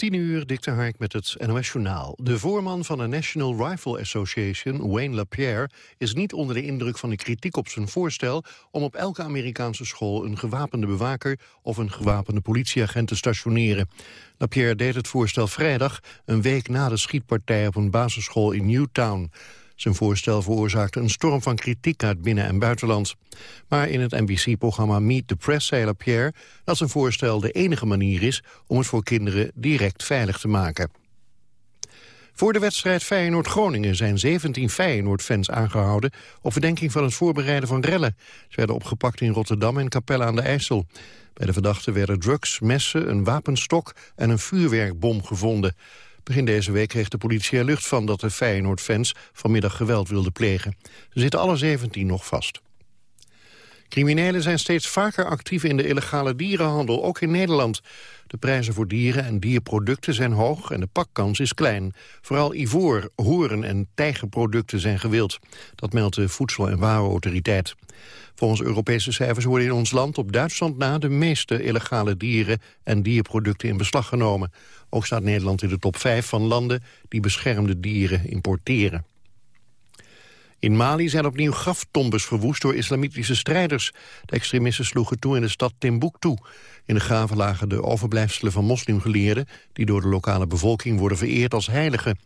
10 uur, Dikte Hark met het NOS-journaal. De voorman van de National Rifle Association, Wayne LaPierre... is niet onder de indruk van de kritiek op zijn voorstel... om op elke Amerikaanse school een gewapende bewaker... of een gewapende politieagent te stationeren. LaPierre deed het voorstel vrijdag, een week na de schietpartij... op een basisschool in Newtown. Zijn voorstel veroorzaakte een storm van kritiek uit binnen- en buitenland. Maar in het NBC-programma Meet the Press zei LaPierre dat zijn voorstel de enige manier is om het voor kinderen direct veilig te maken. Voor de wedstrijd Feyenoord-Groningen zijn 17 Feyenoord-fans aangehouden... op verdenking van het voorbereiden van rellen. Ze werden opgepakt in Rotterdam en Capelle aan de IJssel. Bij de verdachten werden drugs, messen, een wapenstok en een vuurwerkbom gevonden. Begin deze week kreeg de politie er lucht van dat de Feyenoord-fans vanmiddag geweld wilden plegen. Ze zitten alle 17 nog vast. Criminelen zijn steeds vaker actief in de illegale dierenhandel, ook in Nederland. De prijzen voor dieren en dierproducten zijn hoog en de pakkans is klein. Vooral ivoor, horen en tijgerproducten zijn gewild. Dat meldt de Voedsel- en Warenautoriteit. Volgens Europese cijfers worden in ons land op Duitsland na... de meeste illegale dieren en dierproducten in beslag genomen. Ook staat Nederland in de top 5 van landen die beschermde dieren importeren. In Mali zijn opnieuw graftombes verwoest door islamitische strijders. De extremisten sloegen toe in de stad Timbuktu. In de graven lagen de overblijfselen van moslimgeleerden... die door de lokale bevolking worden vereerd als heiligen.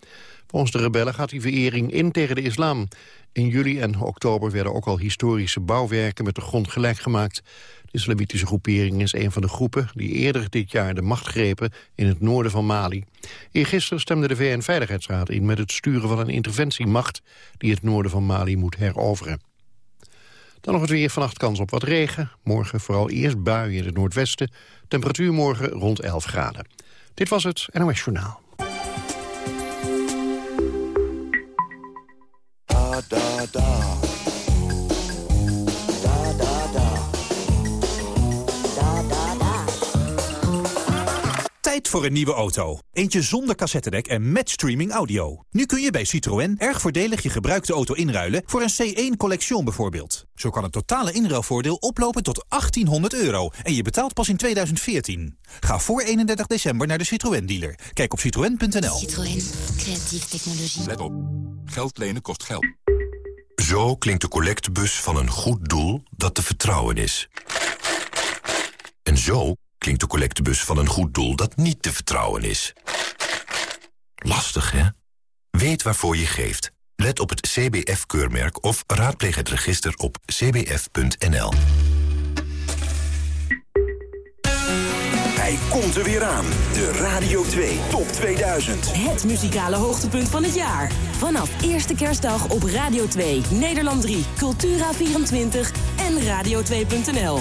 Volgens de rebellen gaat die verering in tegen de islam. In juli en oktober werden ook al historische bouwwerken met de grond gelijk gemaakt. De islamitische groepering is een van de groepen die eerder dit jaar de macht grepen in het noorden van Mali. Eergisteren stemde de VN-veiligheidsraad in met het sturen van een interventiemacht die het noorden van Mali moet heroveren. Dan nog het weer vannacht kans op wat regen. Morgen vooral eerst buien in het noordwesten. Temperatuur morgen rond 11 graden. Dit was het NOS Journaal. Da, da, da. Tijd voor een nieuwe auto. Eentje zonder cassettedek en met streaming audio. Nu kun je bij Citroën erg voordelig je gebruikte auto inruilen... voor een C1 Collection bijvoorbeeld. Zo kan het totale inruilvoordeel oplopen tot 1800 euro. En je betaalt pas in 2014. Ga voor 31 december naar de Citroën-dealer. Kijk op citroën.nl. Citroën. Creatieve technologie. Let op. Geld lenen kost geld. Zo klinkt de collectebus van een goed doel dat te vertrouwen is. En zo klinkt de collectebus van een goed doel dat niet te vertrouwen is. Lastig, hè? Weet waarvoor je geeft. Let op het CBF-keurmerk of raadpleeg het register op cbf.nl. Hij komt er weer aan. De Radio 2 Top 2000. Het muzikale hoogtepunt van het jaar. Vanaf eerste kerstdag op Radio 2, Nederland 3, Cultura24 en radio2.nl.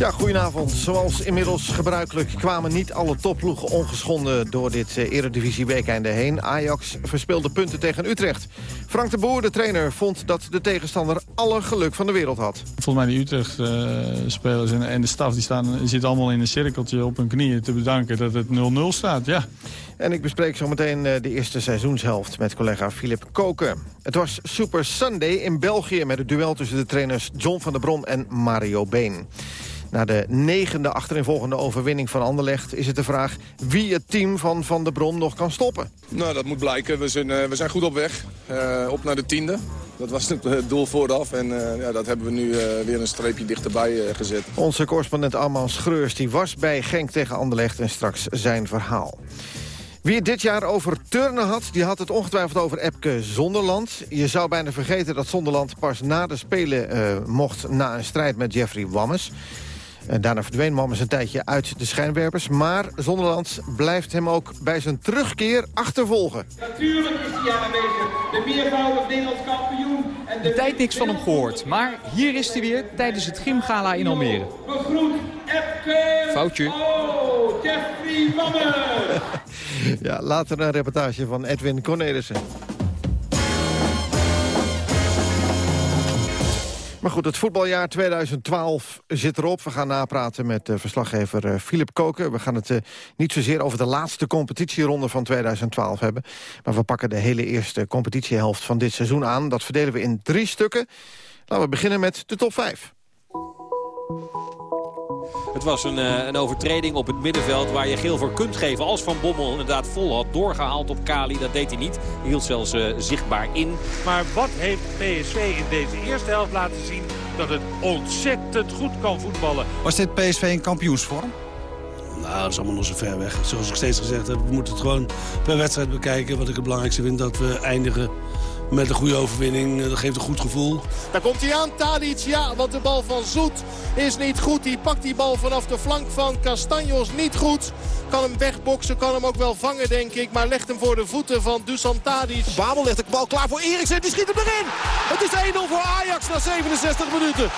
Ja, goedenavond. Zoals inmiddels gebruikelijk kwamen niet alle topploegen ongeschonden door dit uh, eredivisie weekende heen. Ajax verspeelde punten tegen Utrecht. Frank de Boer, de trainer, vond dat de tegenstander alle geluk van de wereld had. Volgens mij die Utrecht-spelers en, en, de staf die staan, zitten allemaal in een cirkeltje op hun knieën te bedanken dat het 0-0 staat. Ja. En ik bespreek zometeen uh, de eerste seizoenshelft met collega Philip Koken. Het was Super Sunday in België met het duel tussen de trainers John van der Brom en Mario Been. Na de negende achterinvolgende overwinning van Anderlecht is het de vraag wie het team van Van der Brom nog kan stoppen. Nou, dat moet blijken. We zijn, uh, we zijn goed op weg. Uh, op naar de tiende. Dat was het doel vooraf en uh, ja, dat hebben we nu weer een streepje dichterbij gezet. Onze correspondent Alman Schreurs die was bij Genk tegen Anderlecht en straks zijn verhaal. Wie het dit jaar over turnen had, die had het ongetwijfeld over Epke Zonderland. Je zou bijna vergeten dat Zonderland pas na de Spelen mocht... na een strijd met Jeffrey Wammes. En daarna verdween Mammers een tijdje uit de schijnwerpers. Maar Zonderland blijft hem ook bij zijn terugkeer achtervolgen. Natuurlijk is hij aanwezig. De meervoudig Nederlands kampioen. En de, tijd niks van hem gehoord. Maar hier is hij weer tijdens het gymgala in Almere. Begroet Epke. Foutje. Oh, Jeffrey Mammers. ja, later een reportage van Edwin Cornelissen. Maar goed, het voetbaljaar 2012 zit erop. We gaan napraten met uh, verslaggever uh, Philip Koken. We gaan het uh, niet zozeer over de laatste competitieronde van 2012 hebben. Maar we pakken de hele eerste competitiehelft van dit seizoen aan. Dat verdelen we in drie stukken. Laten we beginnen met de top 5. Het was een, een, overtreding op het middenveld waar je geel voor kunt geven. Als Van Bommel inderdaad vol had doorgehaald op Kali. Dat deed hij niet. Hij hield zelfs uh, zichtbaar in. Maar wat heeft PSV in deze eerste helft laten zien? Dat het ontzettend goed kan voetballen. Was dit PSV in kampioensvorm? Nou, dat is allemaal nog zo ver weg. Zoals ik steeds gezegd heb, we moeten het gewoon per wedstrijd bekijken. Wat ik het belangrijkste vind, dat we eindigen met een goede overwinning. Dat geeft een goed gevoel. Daar komt hij aan, Tadic. Ja, want de bal van Zoet is niet goed. Die pakt die bal vanaf de flank van Castanjos niet goed. Kan hem wegboksen, kan hem ook wel vangen, denk ik. Maar legt hem voor de voeten van Dusan Tadic. Babel legt de bal klaar voor Eriksen. Die schiet hem erin. Het is 1-0 voor Ajax na 67 minuten.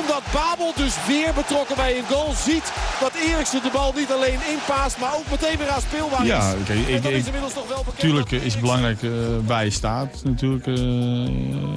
Omdat Babel dus weer betrokken bij een goal ziet... dat Eriksen de bal niet alleen inpaast, maar ook meteen weer aan speelbaar is. Ja, okay, ik, ik, Tuurlijk is het belangrijk uh, waar je staat natuurlijk uh,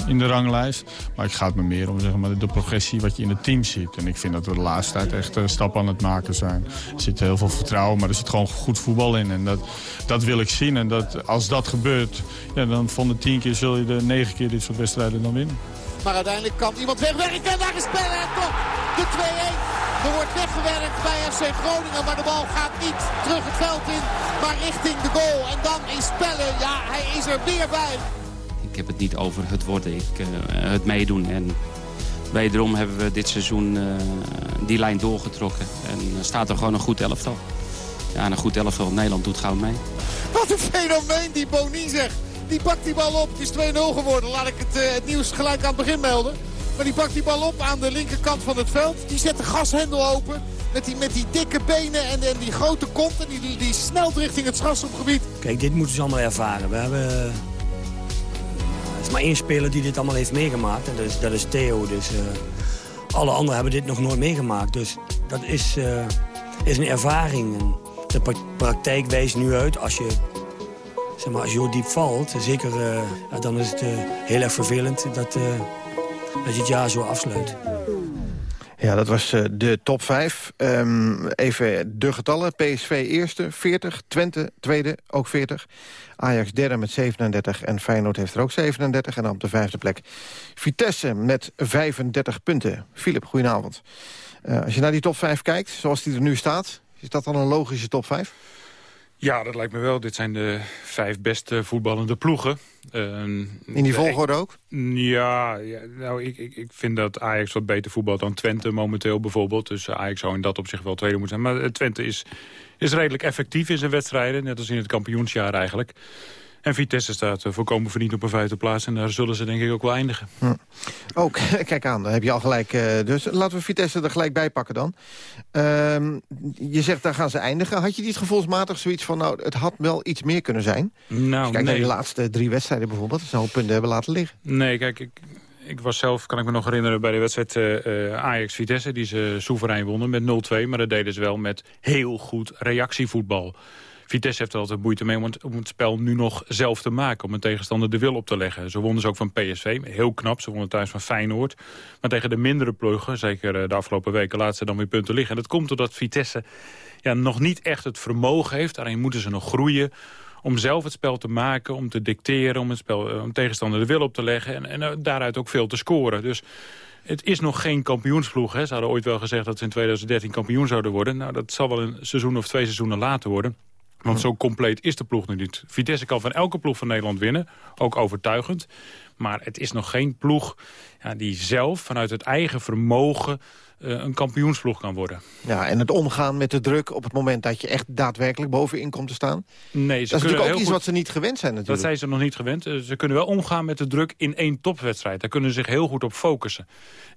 in de ranglijst. Maar ik ga het me meer om zeg maar, de progressie wat je in het team ziet. En ik vind dat we de laatste tijd echt uh, stappen aan het maken zijn. Er zit heel veel vertrouwen, maar er zit gewoon goed voetbal in. En dat, dat wil ik zien. En dat, als dat gebeurt, ja, dan van de tien keer zul je de negen keer dit soort wedstrijden dan winnen. Maar uiteindelijk kan iemand wegwerken. En daar is Pelle en toch de 2-1. Er wordt weggewerkt bij FC Groningen. Maar de bal gaat niet terug het veld in. Maar richting de goal. En dan is Pelle. Ja, hij is er weer bij. Ik heb het niet over het worden. Ik, uh, het meedoen. En wederom hebben we dit seizoen uh, die lijn doorgetrokken. En staat er gewoon een goed elftal. Ja, een goed elftal. Nederland doet gauw mee. Wat een fenomeen die Boni zegt. Die pakt die bal op. Het is 2-0 geworden. Laat ik het, uh, het, nieuws gelijk aan het begin melden. Maar die pakt die bal op aan de linkerkant van het veld. Die zet de gashendel open. Met die, met die dikke benen en, en die grote kont. En die, die, snelt richting het strafschopgebied. Kijk, dit moeten ze allemaal ervaren. We hebben... Er is maar één speler die dit allemaal heeft meegemaakt. En dat is, dat is Theo. Dus uh, alle anderen hebben dit nog nooit meegemaakt. Dus dat is, uh, is een ervaring. De praktijk wijst nu uit als je zeg maar, als je diep valt, zeker, uh, dan is het uh, heel erg vervelend dat, uh, dat je het jaar zo afsluit. Ja, dat was de top 5. Um, even de getallen. PSV eerste, 40. Twente tweede, ook 40. Ajax derde met 37 en Feyenoord heeft er ook 37. En dan op de vijfde plek Vitesse met 35 punten. Filip, goedenavond. als je naar die top 5 kijkt, zoals die er nu staat... is dat dan een logische top 5? Ja, dat lijkt me wel. Dit zijn de vijf beste voetballende ploegen. Uh, In die volgorde ook? Ja, ja nou, ik, ik, ik vind dat Ajax wat beter voetbalt dan Twente momenteel bijvoorbeeld. Dus Ajax zou in dat op zich wel tweede moeten zijn. Maar Twente is, is redelijk effectief in zijn wedstrijden. Net als in het kampioensjaar eigenlijk. En Vitesse staat uh, volkomen verdiend op een vijfde plaats. En daar zullen ze denk ik ook wel eindigen. Hm. Ook, kijk aan, dan heb je al gelijk. Uh, dus laten we Vitesse er gelijk bij pakken dan. Uh, je zegt, daar gaan ze eindigen. Had je niet gevoelsmatig zoiets van... nou, het had wel iets meer kunnen zijn? Nou, dus kijk nee. naar de laatste drie wedstrijden bijvoorbeeld. Dat ze al punten hebben laten liggen. Nee, kijk, ik, ik was zelf, kan ik me nog herinneren, bij de wedstrijd uh, Ajax-Vitesse... die ze soeverein wonnen met 0-2. Maar dat deden ze wel met heel goed reactievoetbal. Vitesse heeft er altijd moeite mee om het, om het, spel nu nog zelf te maken. Om een tegenstander de wil op te leggen. Zo wonnen ze ook van PSV. Heel knap. Ze wonnen thuis van Feyenoord. Maar tegen de mindere ploegen, zeker de afgelopen weken, laten ze dan weer punten liggen. En dat komt doordat Vitesse ja, nog niet echt het vermogen heeft. Daarin moeten ze nog groeien om zelf het spel te maken, om te dicteren... om, het spel, om tegenstander de wil op te leggen en, en daaruit ook veel te scoren. Dus het is nog geen kampioensploeg. Hè. Ze hadden ooit wel gezegd dat ze in 2013 kampioen zouden worden. Nou, dat zal wel een seizoen of twee seizoenen later worden. Want zo compleet is de ploeg nu niet. Vitesse kan van elke ploeg van Nederland winnen. Ook overtuigend. Maar het is nog geen ploeg ja, die zelf vanuit het eigen vermogen... een kampioensploeg kan worden. Ja, en het omgaan met de druk op het moment dat je echt daadwerkelijk bovenin komt te staan? Nee, ze dat is natuurlijk ook iets goed... wat ze niet gewend zijn natuurlijk. Dat zijn ze nog niet gewend. Ze kunnen wel omgaan met de druk in één topwedstrijd. Daar kunnen ze zich heel goed op focussen.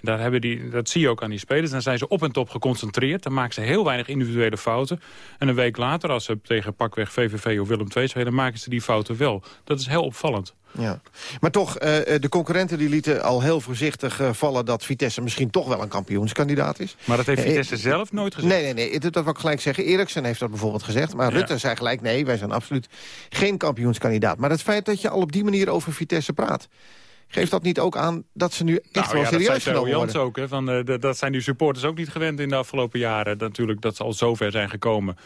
Daar hebben die, dat zie je ook aan die spelers. Dan zijn ze op en top geconcentreerd. Dan maken ze heel weinig individuele fouten. En een week later, als ze tegen pakweg VVV of Willem II spelen... maken ze die fouten wel. Dat is heel opvallend. Ja. Maar toch, uh, de concurrenten die lieten al heel voorzichtig uh, vallen... dat Vitesse misschien toch wel een kampioenskandidaat is. Maar dat heeft Vitesse zelf nooit gezegd? Nee, nee, nee. Dat, wil ik gelijk zeggen. Eriksen heeft dat bijvoorbeeld gezegd. Maar ja. Rutte zei gelijk, nee, wij zijn absoluut geen kampioenskandidaat. Maar het feit dat je al op die manier over Vitesse praat... Geeft dat niet ook aan dat ze nu echt nou, wel ja, serieus genomen Jans ook. Hè, van, uh, dat zijn die supporters ook niet gewend in de afgelopen jaren. Natuurlijk dat ze al zover zijn gekomen.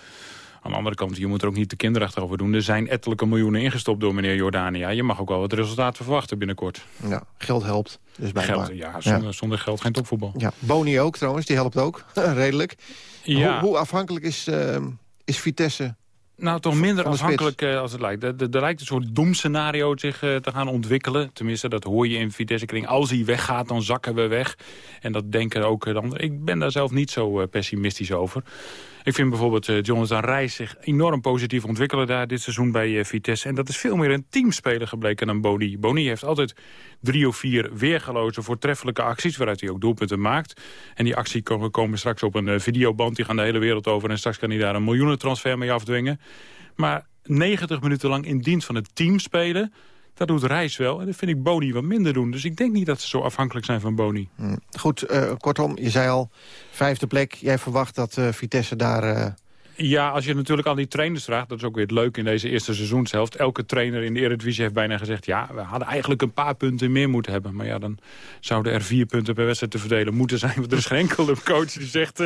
Aan de andere kant, je moet er ook niet te kinderachtig over doen. Er zijn ettelijke miljoenen ingestopt door meneer Jordania. Je mag ook wel wat resultaten verwachten binnenkort. Ja, geld helpt. Dus geld, ja, zonder, ja. zonder geld geen topvoetbal. Ja, Boni ook trouwens, die helpt ook. Redelijk. Ja. Hoe, hoe afhankelijk is, uh, is Vitesse nou, toch minder afhankelijk uh, als het lijkt. Er, er, lijkt een soort doemscenario zich uh, te gaan ontwikkelen. Tenminste, dat hoor je in Vitesse-kring. Als hij weggaat, dan zakken we weg. En dat denken ook de anderen. Ik ben daar zelf niet zo uh, pessimistisch over. Ik vind bijvoorbeeld uh, Jonathan Reis zich enorm positief ontwikkelen daar dit seizoen bij uh, Vitesse. En dat is veel meer een teamspeler gebleken dan Boni. Boni heeft altijd drie of vier weergeloze voortreffelijke acties... waaruit hij ook doelpunten maakt. En die actie komen, straks op een uh, videoband. Die gaan de hele wereld over en straks kan hij daar een miljoenentransfer mee afdwingen. Maar 90 minuten lang in dienst van het team spelen... Dat doet Reis wel. En dat vind ik Boni wat minder doen. Dus ik denk niet dat ze zo afhankelijk zijn van Boni. Hmm. Goed, uh, kortom, je zei al, vijfde plek. Jij verwacht dat uh, Vitesse daar... Uh... Ja, als je natuurlijk al die trainers vraagt... dat is ook weer het leuke in deze eerste seizoenshelft. Elke trainer in de Eredivisie heeft bijna gezegd... ja, we hadden eigenlijk een paar punten meer moeten hebben. Maar ja, dan zouden er vier punten per wedstrijd te verdelen moeten zijn. Want er is geen enkele coach die zegt...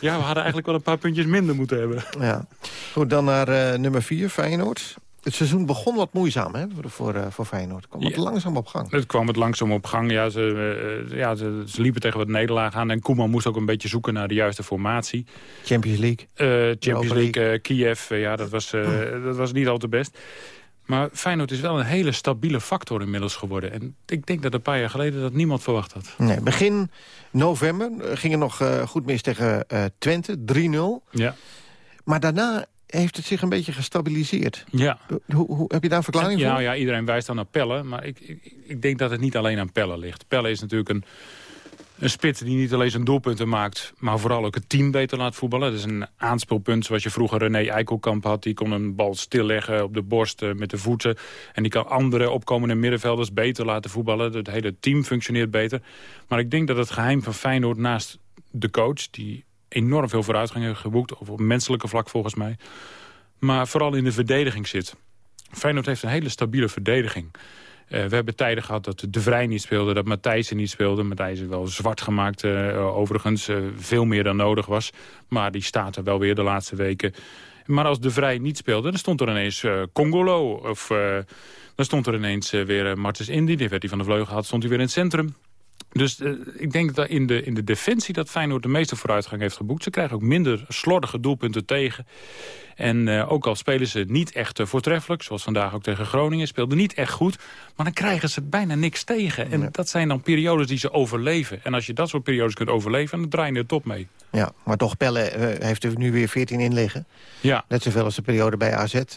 ja, we hadden eigenlijk wel een paar puntjes minder moeten hebben. Ja. Goed, dan naar nummer vier, Feyenoord. Het seizoen begon wat moeizaam hè, voor, uh, voor Feyenoord. Het kwam het ja. langzaam op gang. Het kwam het langzaam op gang. Ja, ze, uh, ja, ze, ze, liepen tegen wat nederlaag aan. En Koeman moest ook een beetje zoeken naar de juiste formatie. Champions League. Uh, Champions League, Kiev. ja, dat was, dat was niet al te best. Maar Feyenoord is wel een hele stabiele factor inmiddels geworden. En ik denk dat een paar jaar geleden dat niemand verwacht had. Nee, begin november ging het nog goed mis tegen Twente. 3-0. Ja. Maar daarna heeft het zich een beetje gestabiliseerd. Ja. Hoe, hoe, heb je daar een verklaring ja, voor? Ja, iedereen wijst dan naar Pellen. Maar ik, ik, ik, denk dat het niet alleen aan Pellen ligt. Pellen is natuurlijk een, een spits die niet alleen zijn doelpunten maakt... maar vooral ook het team beter laat voetballen. Dat is een aanspeelpunt zoals je vroeger René Eikelkamp had. Die kon een bal stilleggen op de borst uh, met de voeten. En die kan andere opkomende middenvelders beter laten voetballen. Het hele team functioneert beter. Maar ik denk dat het geheim van Feyenoord naast de coach... die enorm veel vooruitgang heeft geboekt. Op menselijke vlak volgens mij. Maar vooral in de verdediging zit. Feyenoord heeft een hele stabiele verdediging. Uh, we hebben tijden gehad dat De Vrij niet speelde, dat Matthijsen niet speelde. Matthijs is wel zwart gemaakt, uh, overigens. Uh, veel meer dan nodig was. Maar die staat er wel weer de laatste weken. Maar als De Vrij niet speelde, dan stond er ineens Congolo. Of dan stond er ineens weer Martens Indy. Die werd van de vleugel gehad, stond hij weer in het centrum. Dus uh, ik denk dat in de, in de defensie dat Feyenoord de meeste vooruitgang heeft geboekt. Ze krijgen ook minder slordige doelpunten tegen. En uh, ook al spelen ze niet echt uh, voortreffelijk, zoals vandaag ook tegen Groningen, speelden niet echt goed. Maar dan krijgen ze bijna niks tegen. En ja. dat zijn dan periodes die ze overleven. En als je dat soort periodes kunt overleven, dan draai je de top mee. Ja, maar toch, Pelle heeft er nu weer 14 in liggen. Ja. Net zoveel als de periode bij AZ. dus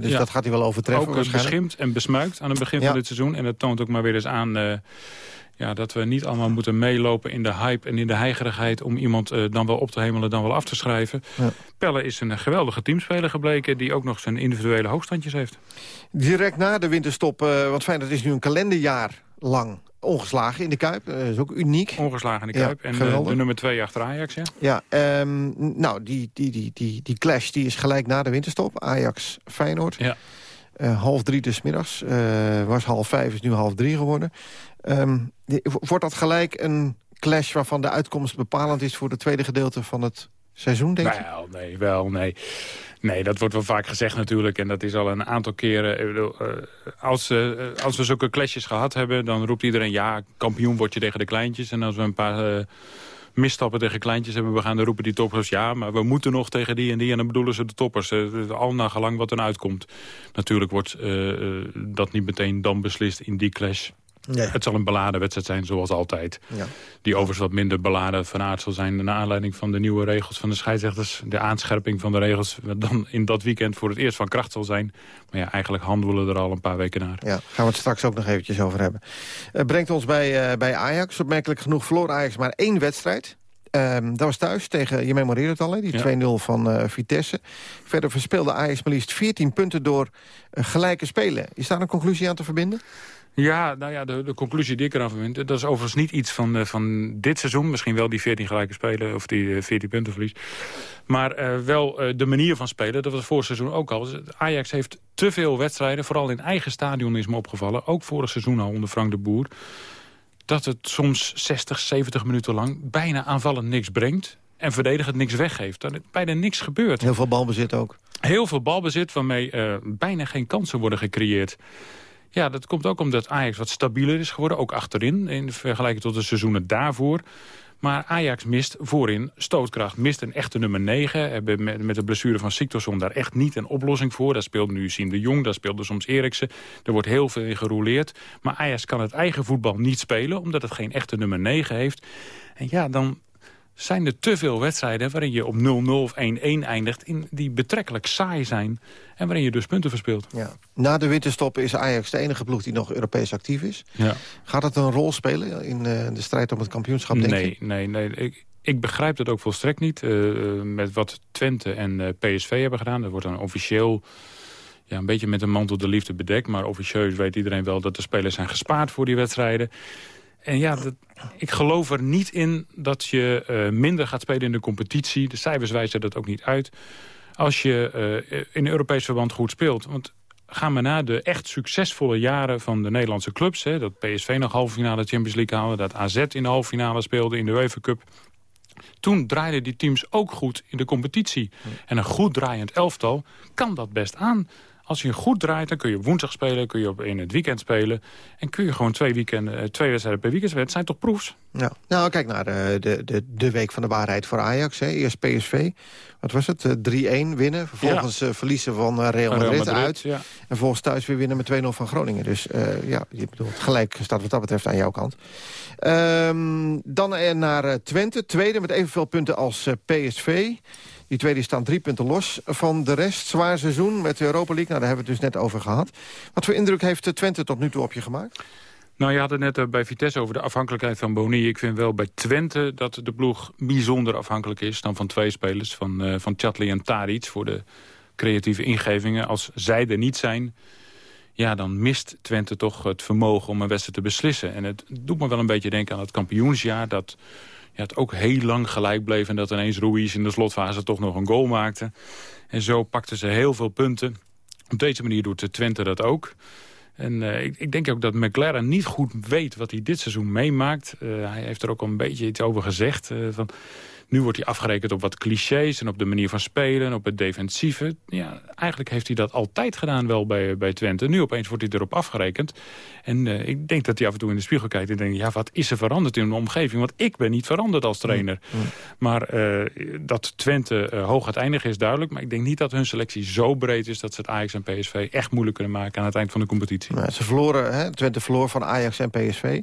ja. dat gaat hij wel overtreffen Ook beschimpt en besmuikt aan het begin ja. van dit seizoen. En dat toont ook maar weer eens aan ja, dat we niet allemaal moeten meelopen in de hype en in de heigerigheid... om iemand uh, dan wel op te hemelen, dan wel af te schrijven. Ja. Pelle is een geweldige teamspeler gebleken... die ook nog zijn individuele hoogstandjes heeft. Direct na de winterstop, uh, want fijn, dat is nu een kalenderjaar lang ongeslagen in de Kuip. Dat is ook uniek. Ongeslagen in de Kuip. Ja, en de, de, nummer twee achter Ajax, ja? Ja, um, nou, die, die, die, die, die clash die is gelijk na de winterstop. Ajax-Feyenoord. Ja. Uh, half drie des middags. Uh, was half vijf, is nu half drie geworden. Die, wordt dat gelijk een clash waarvan de uitkomst bepalend is... voor het tweede gedeelte van het seizoen? Wel, nee, wel, nee. Nee, dat wordt wel vaak gezegd natuurlijk. En dat is al een aantal keren. Uh, als, als we zulke clashes gehad hebben... dan roept iedereen, ja, kampioen word je tegen de kleintjes. En als we een paar... Misstappen tegen kleintjes hebben we gaan dan roepen die toppers... ja, maar we moeten nog tegen die en die en dan bedoelen ze de toppers. Uh, al naar gelang wat er uitkomt. Natuurlijk wordt uh, uh, dat niet meteen dan beslist in die clash. Het zal een beladen wedstrijd zijn, zoals altijd. Ja. Die overigens wat minder beladen van aard zal zijn... naar aanleiding van de nieuwe regels van de scheidsrechters. De aanscherping van de regels dan in dat weekend voor het eerst van kracht zal zijn. Maar ja, eigenlijk handelen we er al een paar weken naar. Ja, gaan we het straks ook nog eventjes over hebben. Uh, brengt ons bij, uh, bij Ajax. Opmerkelijk genoeg verloor Ajax maar één wedstrijd. Um, dat was thuis tegen, je memoreert het al, die ja. 2-0 van uh, Vitesse. Verder verspeelde Ajax maar liefst 14 punten door gelijke spelen. Is daar een conclusie aan te verbinden? Ja, nou ja, de, de conclusie die ik eraan verbind... dat is overigens niet iets van, uh, van dit seizoen. Misschien wel die 14 gelijke spelen of die uh, 14 punten verlies. Maar wel de manier van spelen, dat was vorig seizoen ook al. Ajax heeft te veel wedstrijden, vooral in eigen stadion is me opgevallen. Ook vorig seizoen al onder Frank de Boer. Dat het soms 60, 70 minuten lang bijna aanvallend niks brengt. En verdedigend niks weggeeft. Er bijna niks gebeurt. Heel veel balbezit ook. Heel veel balbezit waarmee bijna geen kansen worden gecreëerd. Ja, dat komt ook omdat Ajax wat stabieler is geworden. Ook achterin, in vergelijking tot de seizoenen daarvoor. Maar Ajax mist voorin stootkracht. Mist een echte nummer 9. Hebben met de blessure van Siktorsson daar echt niet een oplossing voor. Daar speelt nu Siem de Jong, daar speelde soms Eriksen. Er wordt heel veel in gerouleerd. Maar Ajax kan het eigen voetbal niet spelen... omdat het geen echte nummer 9 heeft. En ja, dan zijn er te veel wedstrijden waarin je op 0-0 of 1-1 eindigt... In die betrekkelijk saai zijn en waarin je dus punten verspeelt. Ja. Na de winterstop is Ajax de enige ploeg die nog Europees actief is. Ja. Gaat dat een rol spelen in uh, de strijd om het kampioenschap, denk nee, je? Nee, nee. Ik, ik begrijp dat ook volstrekt niet. Uh, met wat Twente en uh, PSV hebben gedaan. Dat wordt dan officieel ja, een beetje met een mantel de liefde bedekt. Maar officieus weet iedereen wel dat de spelers zijn gespaard voor die wedstrijden. En ja, dat, ik geloof er niet in dat je uh, minder gaat spelen in de competitie. De cijfers wijzen dat ook niet uit. Als je uh, in Europees verband goed speelt. Want gaan we naar de echt succesvolle jaren van de Nederlandse clubs. Hè, dat PSV nog halve finale Champions League haalde. Dat AZ in de halve finale speelde in de UEFA Cup. Toen draaiden die teams ook goed in de competitie. En een goed draaiend elftal kan dat best aan. Als je goed draait, dan kun je woensdag spelen, kun je op in het weekend spelen. En kun je gewoon twee, weekenden, twee wedstrijden per weekend spelen. Het zijn toch proefs? Ja. Nou, kijk naar de, de, de, de week van de waarheid voor Ajax. Hè. Eerst PSV, wat was het? 3-1 winnen. Vervolgens ja. verliezen van Real, Madrid, Real Madrid uit. Ja. En vervolgens thuis weer winnen met 2-0 van Groningen. Dus uh, ja, je bedoelt, gelijk staat wat dat betreft aan jouw kant. Um, dan naar Twente, tweede met evenveel punten als PSV. Die tweede staan drie punten los van de rest. Zwaar seizoen met de Europa League. Nou, daar hebben we het dus net over gehad. Wat voor indruk heeft Twente tot nu toe op je gemaakt? Nou, je had het net bij Vitesse over de afhankelijkheid van Boni. Ik vind wel bij Twente dat de ploeg bijzonder afhankelijk is... dan van twee spelers, van, uh, van Chatli en Tadic... voor de creatieve ingevingen. Als zij er niet zijn, ja, dan mist Twente toch het vermogen om een wedstrijd te beslissen. En het doet me wel een beetje denken aan het kampioensjaar... dat het ook heel lang gelijk bleef... en dat ineens Ruiz in de slotfase toch nog een goal maakte. En zo pakten ze heel veel punten. Op deze manier doet Twente dat ook. En uh, ik, ik, denk ook dat McLaren niet goed weet wat hij dit seizoen meemaakt. Uh, hij heeft er ook al een beetje iets over gezegd. Uh, van, nu wordt hij afgerekend op wat clichés en op de manier van spelen, op het defensieve. Ja, eigenlijk heeft hij dat altijd gedaan wel bij, bij Twente. Nu opeens wordt hij erop afgerekend. En uh, ik denk dat hij af en toe in de spiegel kijkt en denkt... ja, wat is er veranderd in de omgeving? Want ik ben niet veranderd als trainer. Mm. Mm. Maar uh, dat Twente uh, hoog eindig is duidelijk. Maar ik denk niet dat hun selectie zo breed is... dat ze het Ajax en PSV echt moeilijk kunnen maken aan het eind van de competitie. Nou, ze verloren, hè? Twente verloor van Ajax en PSV.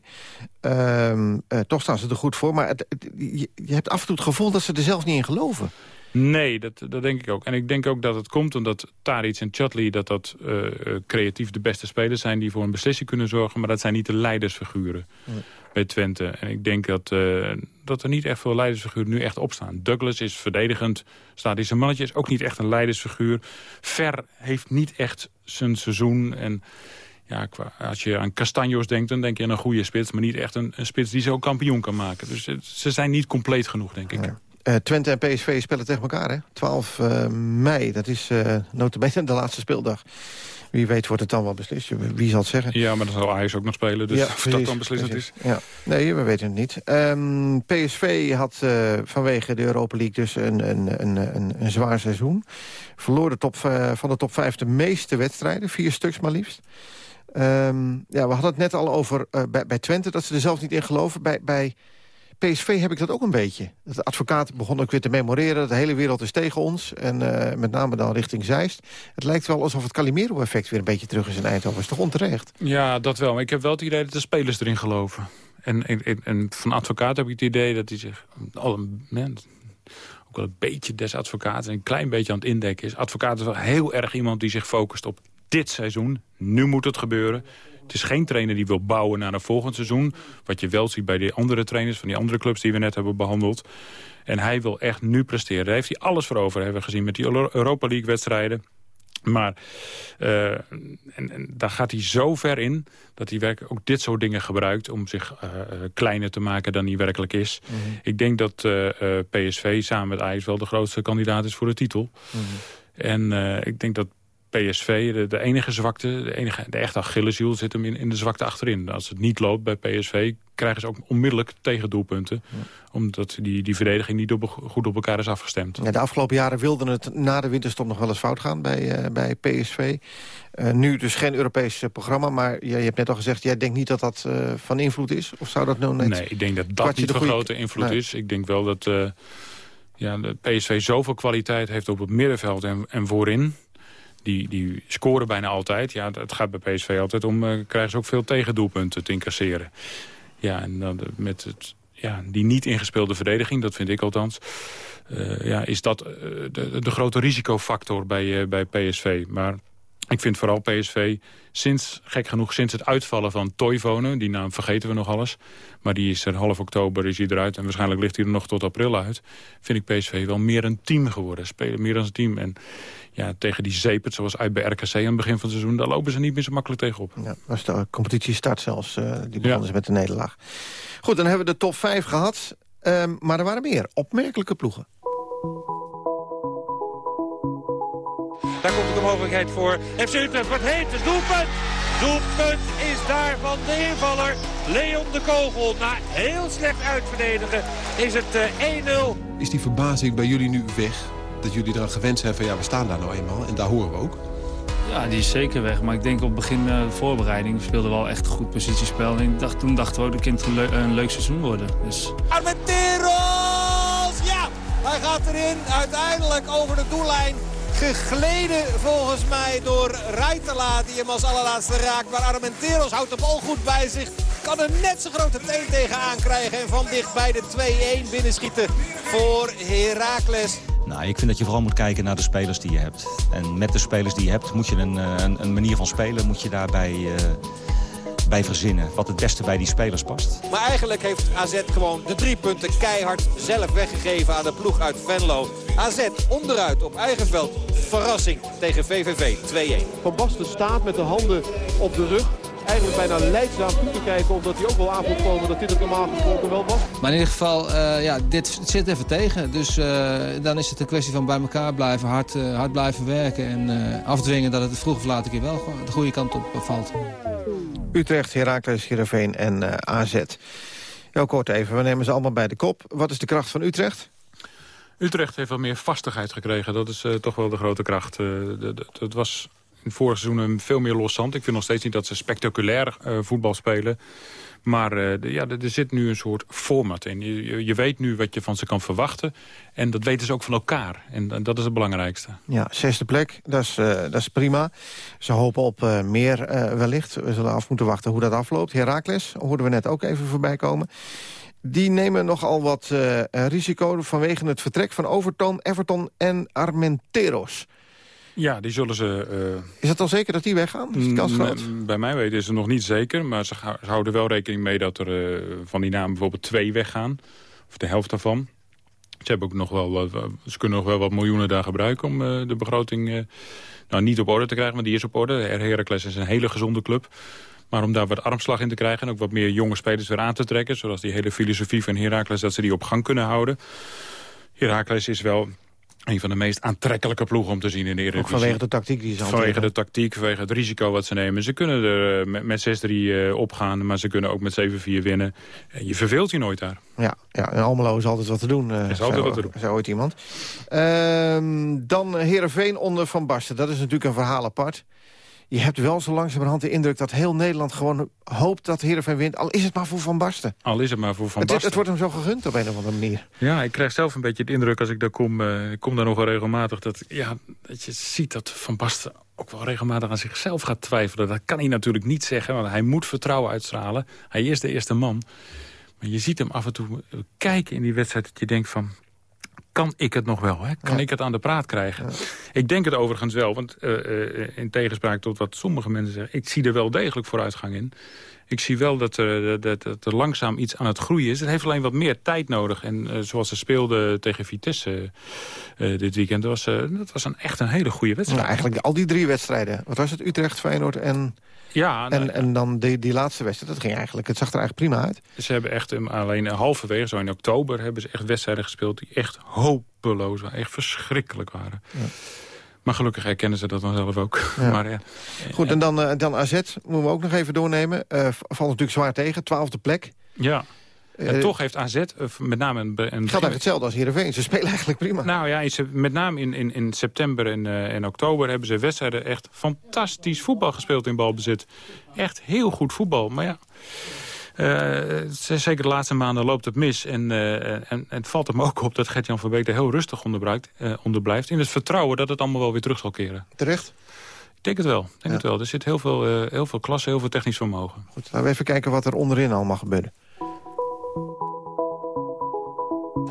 Um, toch staan ze er goed voor. Maar het, het, je, je hebt af en toe het gevoel dat ze er zelf niet in geloven. Nee, dat, dat denk ik ook. En ik denk ook dat het komt omdat Taric en Chatley... dat dat uh, creatief de beste spelers zijn die voor een beslissing kunnen zorgen. Maar dat zijn niet de leidersfiguren nee. bij Twente. En ik denk dat, uh, dat er niet echt veel leidersfiguren nu echt opstaan. Douglas is verdedigend, staat in zijn mannetje. Is ook niet echt een leidersfiguur. Ver heeft niet echt zijn seizoen en... Ja, als je aan Castanjos denkt, dan denk je aan een goede spits. Maar niet echt een, een spits die zo kampioen kan maken. Dus ze zijn niet compleet genoeg, denk ik. Ja. Uh, Twente en PSV spelen tegen elkaar, hè? 12 uh, mei, dat is uh, notabene de laatste speeldag. Wie weet wordt het dan wel beslist. Wie zal het zeggen? Ja, maar dan zal Ajax ook nog spelen. Dus ja, of dat dan beslissend precies. is. Ja. Nee, we weten het niet. Um, PSV had uh, vanwege de Europa League dus een, een, een, een, een zwaar seizoen. Verloor de top, van de top 5 de meeste wedstrijden. Vier stuks maar liefst. Um, ja, we hadden het net al over uh, bij, Twente dat ze er zelf niet in geloven. Bij, bij PSV heb ik dat ook een beetje. De advocaat begon ook weer te memoreren. De hele wereld is tegen ons. En uh, met name dan richting Zeist. Het lijkt wel alsof het Calimero-effect weer een beetje terug is in Eindhoven. Is toch onterecht? Ja, dat wel. Maar ik heb wel het idee dat de spelers erin geloven. En, en, en van advocaat heb ik het idee dat hij zich... Al een, ook wel een beetje des advocaten... een klein beetje aan het indekken is. Advocaat is wel heel erg iemand die zich focust op dit seizoen. Nu moet het gebeuren. Het is geen trainer die wil bouwen naar een volgend seizoen. Wat je wel ziet bij die andere trainers van die andere clubs die we net hebben behandeld. En hij wil echt nu presteren. Daar heeft hij alles voor over, hebben we gezien met die Europa League wedstrijden. Maar uh, en, en, daar gaat hij zo ver in dat hij ook dit soort dingen gebruikt... om zich uh, kleiner te maken dan hij werkelijk is. Mm -hmm. Ik denk dat uh, PSV samen met Ajax wel de grootste kandidaat is voor de titel. Mm -hmm. En ik denk dat PSV, de, de, enige zwakte, de, enige, de echte Achilleshiel zit hem in, in de zwakte achterin. Als het niet loopt bij PSV, krijgen ze ook onmiddellijk tegendoelpunten. Ja. Omdat die, die verdediging niet op, goed op elkaar is afgestemd. Ja, de afgelopen jaren wilden het na de winterstop nog wel eens fout gaan bij, uh, bij PSV. Uh, nu dus geen Europees uh, programma, maar je, je hebt net al gezegd... jij denkt niet dat dat van invloed is? Of zou dat nou net... Nee, ik denk dat dat niet van goede... grote invloed nee. is. Ik denk wel dat ja, de PSV zoveel kwaliteit heeft op het middenveld en, en voorin die, die scoren bijna altijd. Ja, het gaat bij PSV altijd om, uh, krijgen ze ook veel tegendoelpunten te incasseren. Ja, en dan met het, ja, die niet ingespeelde verdediging, dat vind ik althans... Uh, ja, is dat de, de, grote risicofactor bij, bij PSV. Maar ik vind vooral PSV, sinds, gek genoeg, sinds het uitvallen van Toivonen... die naam vergeten we nog alles, maar die is er half oktober is hij eruit... en waarschijnlijk ligt hij er nog tot april uit... vind ik PSV wel meer een team geworden, spelen meer als een team. En ja, tegen die zeepert, zoals uit bij RKC aan het begin van het seizoen... daar lopen ze niet meer zo makkelijk tegenop. Ja, als de competitie start zelfs, uh, die begonnen ja. ze met de nederlaag. Goed, dan hebben we de top 5 gehad, um, maar er waren meer opmerkelijke ploegen. Daar komt de mogelijkheid voor. FC Utrecht, wat heet het doelpunt? Doelpunt is daar van de invaller. Leon de Kogel, na heel slecht uitverdedigen, is het uh, 1-0. Is die verbazing bij jullie nu weg? Dat jullie eraan gewend zijn van ja, we staan daar nou eenmaal en daar horen we ook? Ja, die is zeker weg. Maar ik denk op het begin uh, de voorbereiding speelde wel echt goed positiespel. En ik dacht, toen dachten we ook, dat kind een, leuk, een leuk seizoen worden. Dus... Armenteros! Ja, hij gaat erin. Uiteindelijk over de doellijn gegleden volgens mij door Rijtela die hem als allerlaatste raakt. Maar Armenteros houdt de bal goed bij zich. Kan er net zijn grote teen tegenaan krijgen. En van dichtbij de 2-1 binnenschieten voor Heracles. Nou, ik vind dat je vooral moet kijken naar de spelers die je hebt. En met de spelers die je hebt moet je een, een, een manier van spelen moet je daarbij... Uh, bij verzinnen. Wat het beste bij die spelers past. Maar eigenlijk heeft AZ gewoon de drie punten keihard zelf weggegeven aan de ploeg uit Venlo. AZ onderuit op eigen veld. Verrassing tegen VVV 2-1. Van Basten staat met de handen op de rug eigenlijk bijna leidzaam toe te kijken. Omdat hij ook wel aan wil komen dat dit het normaal gesproken wel was. Maar in ieder geval, uh, ja, dit zit even tegen. Dus uh, dan is het een kwestie van bij elkaar blijven, hard, uh, hard blijven werken. En afdwingen dat het vroeg of laat een keer wel de goede kant op valt. Utrecht, Heracles, Heerenveen en uh, AZ. Heel kort even, we nemen ze allemaal bij de kop. Wat is de kracht van Utrecht? Utrecht heeft wat meer vastigheid gekregen. Dat is uh, toch wel de grote kracht. Uh, het was in het vorige seizoen veel meer loszand. Ik vind nog steeds niet dat ze spectaculair voetbal spelen. Maar de, ja, er zit nu een soort format in. Je, je, weet nu wat je van ze kan verwachten. En dat weten ze ook van elkaar. En, dat is het belangrijkste. Ja, zesde plek, dat is, is prima. Ze hopen op meer wellicht. We zullen af moeten wachten hoe dat afloopt. Herakles, hoorden we net ook even voorbij komen. Die nemen nogal wat risico vanwege het vertrek van Overton, Everton en Armenteros. Ja, die zullen ze... Uh... Is het al zeker dat die weggaan? Is het kans groot? Bij mij weten is het nog niet zeker. Maar ze, ze houden wel rekening mee dat er uh, van die namen bijvoorbeeld twee weggaan. Of de helft daarvan. Ze, hebben ook nog wel ze kunnen nog wel wat miljoenen daar gebruiken om uh, de begroting nou, niet op orde te krijgen. Maar die is op orde. Heracles is een hele gezonde club. Maar om daar wat armslag in te krijgen en ook wat meer jonge spelers weer aan te trekken. Zoals die hele filosofie van Heracles, dat ze die op gang kunnen houden. Heracles is wel een van de meest aantrekkelijke ploegen om te zien in de Eredivisie. Ook vanwege de tactiek die ze Vanwege de tactiek, vanwege het risico wat ze nemen. Ze kunnen er uh, met, met 6-3 uh, opgaan, maar ze kunnen ook met 7-4 winnen. En je verveelt je nooit daar. Ja, ja in Almelo is altijd wat te doen. Is altijd wat te doen. Zo ooit iemand. Uh, dan Heerenveen onder Van Basten. Dat is natuurlijk een verhaal apart. Je hebt wel zo langzamerhand de indruk dat heel Nederland gewoon hoopt dat Heerenveen wint. Al is het maar voor Van Basten. Al is het maar voor Van het, Basten. het wordt hem zo gegund op een of andere manier. Ja, ik krijg zelf een beetje de indruk als ik daar kom, uh, ik kom daar nog wel regelmatig... Dat, ja, dat je ziet dat Van Basten ook wel regelmatig aan zichzelf gaat twijfelen. Dat kan hij natuurlijk niet zeggen, want hij moet vertrouwen uitstralen. Hij is de eerste man. Maar je ziet hem af en toe kijken in die wedstrijd dat je denkt van kan ik het nog wel? Hè? Kan ik het aan de praat krijgen? Ik denk het overigens wel, want uh, uh, in tegenspraak tot wat sommige mensen zeggen... ik zie er wel degelijk vooruitgang in. Ik zie wel dat er, dat, dat er langzaam iets aan het groeien is. Het heeft alleen wat meer tijd nodig. En uh, zoals ze speelden tegen Vitesse dit weekend... Was, dat was een, echt een hele goede wedstrijd. Nou, eigenlijk al die drie wedstrijden. Wat was het? Utrecht, Feyenoord en... Ja, en, en dan die, die laatste wedstrijd, dat ging eigenlijk, het zag er eigenlijk prima uit. Ze hebben echt alleen halverwege, zo in oktober, hebben ze echt wedstrijden gespeeld die echt hopeloos waren. Echt verschrikkelijk waren. Ja. Maar gelukkig herkennen ze dat dan zelf ook. Ja. maar, ja. Goed, en dan, uh, dan AZ, moeten we ook nog even doornemen. Uh, valt natuurlijk zwaar tegen, twaalfde plek. Ja. En uh, toch heeft AZ met name een... een het gaat eigenlijk hetzelfde als Heerenveen. Ze spelen eigenlijk prima. Nou ja, met name in, in, in september en, uh, en oktober hebben ze wedstrijden echt fantastisch voetbal gespeeld in balbezit. Echt heel goed voetbal. Maar ja, uh, zeker de laatste maanden loopt het mis. En, uh, en, en het valt hem ook op dat Gert-Jan van Beek er heel rustig onder, uh, onder blijft. In het vertrouwen dat het allemaal wel weer terug zal keren. Terecht? Ik denk het wel. Denk ja. het wel. Er zit heel veel, heel veel klasse, heel veel technisch vermogen. Goed, laten we even kijken wat er onderin allemaal gebeurt.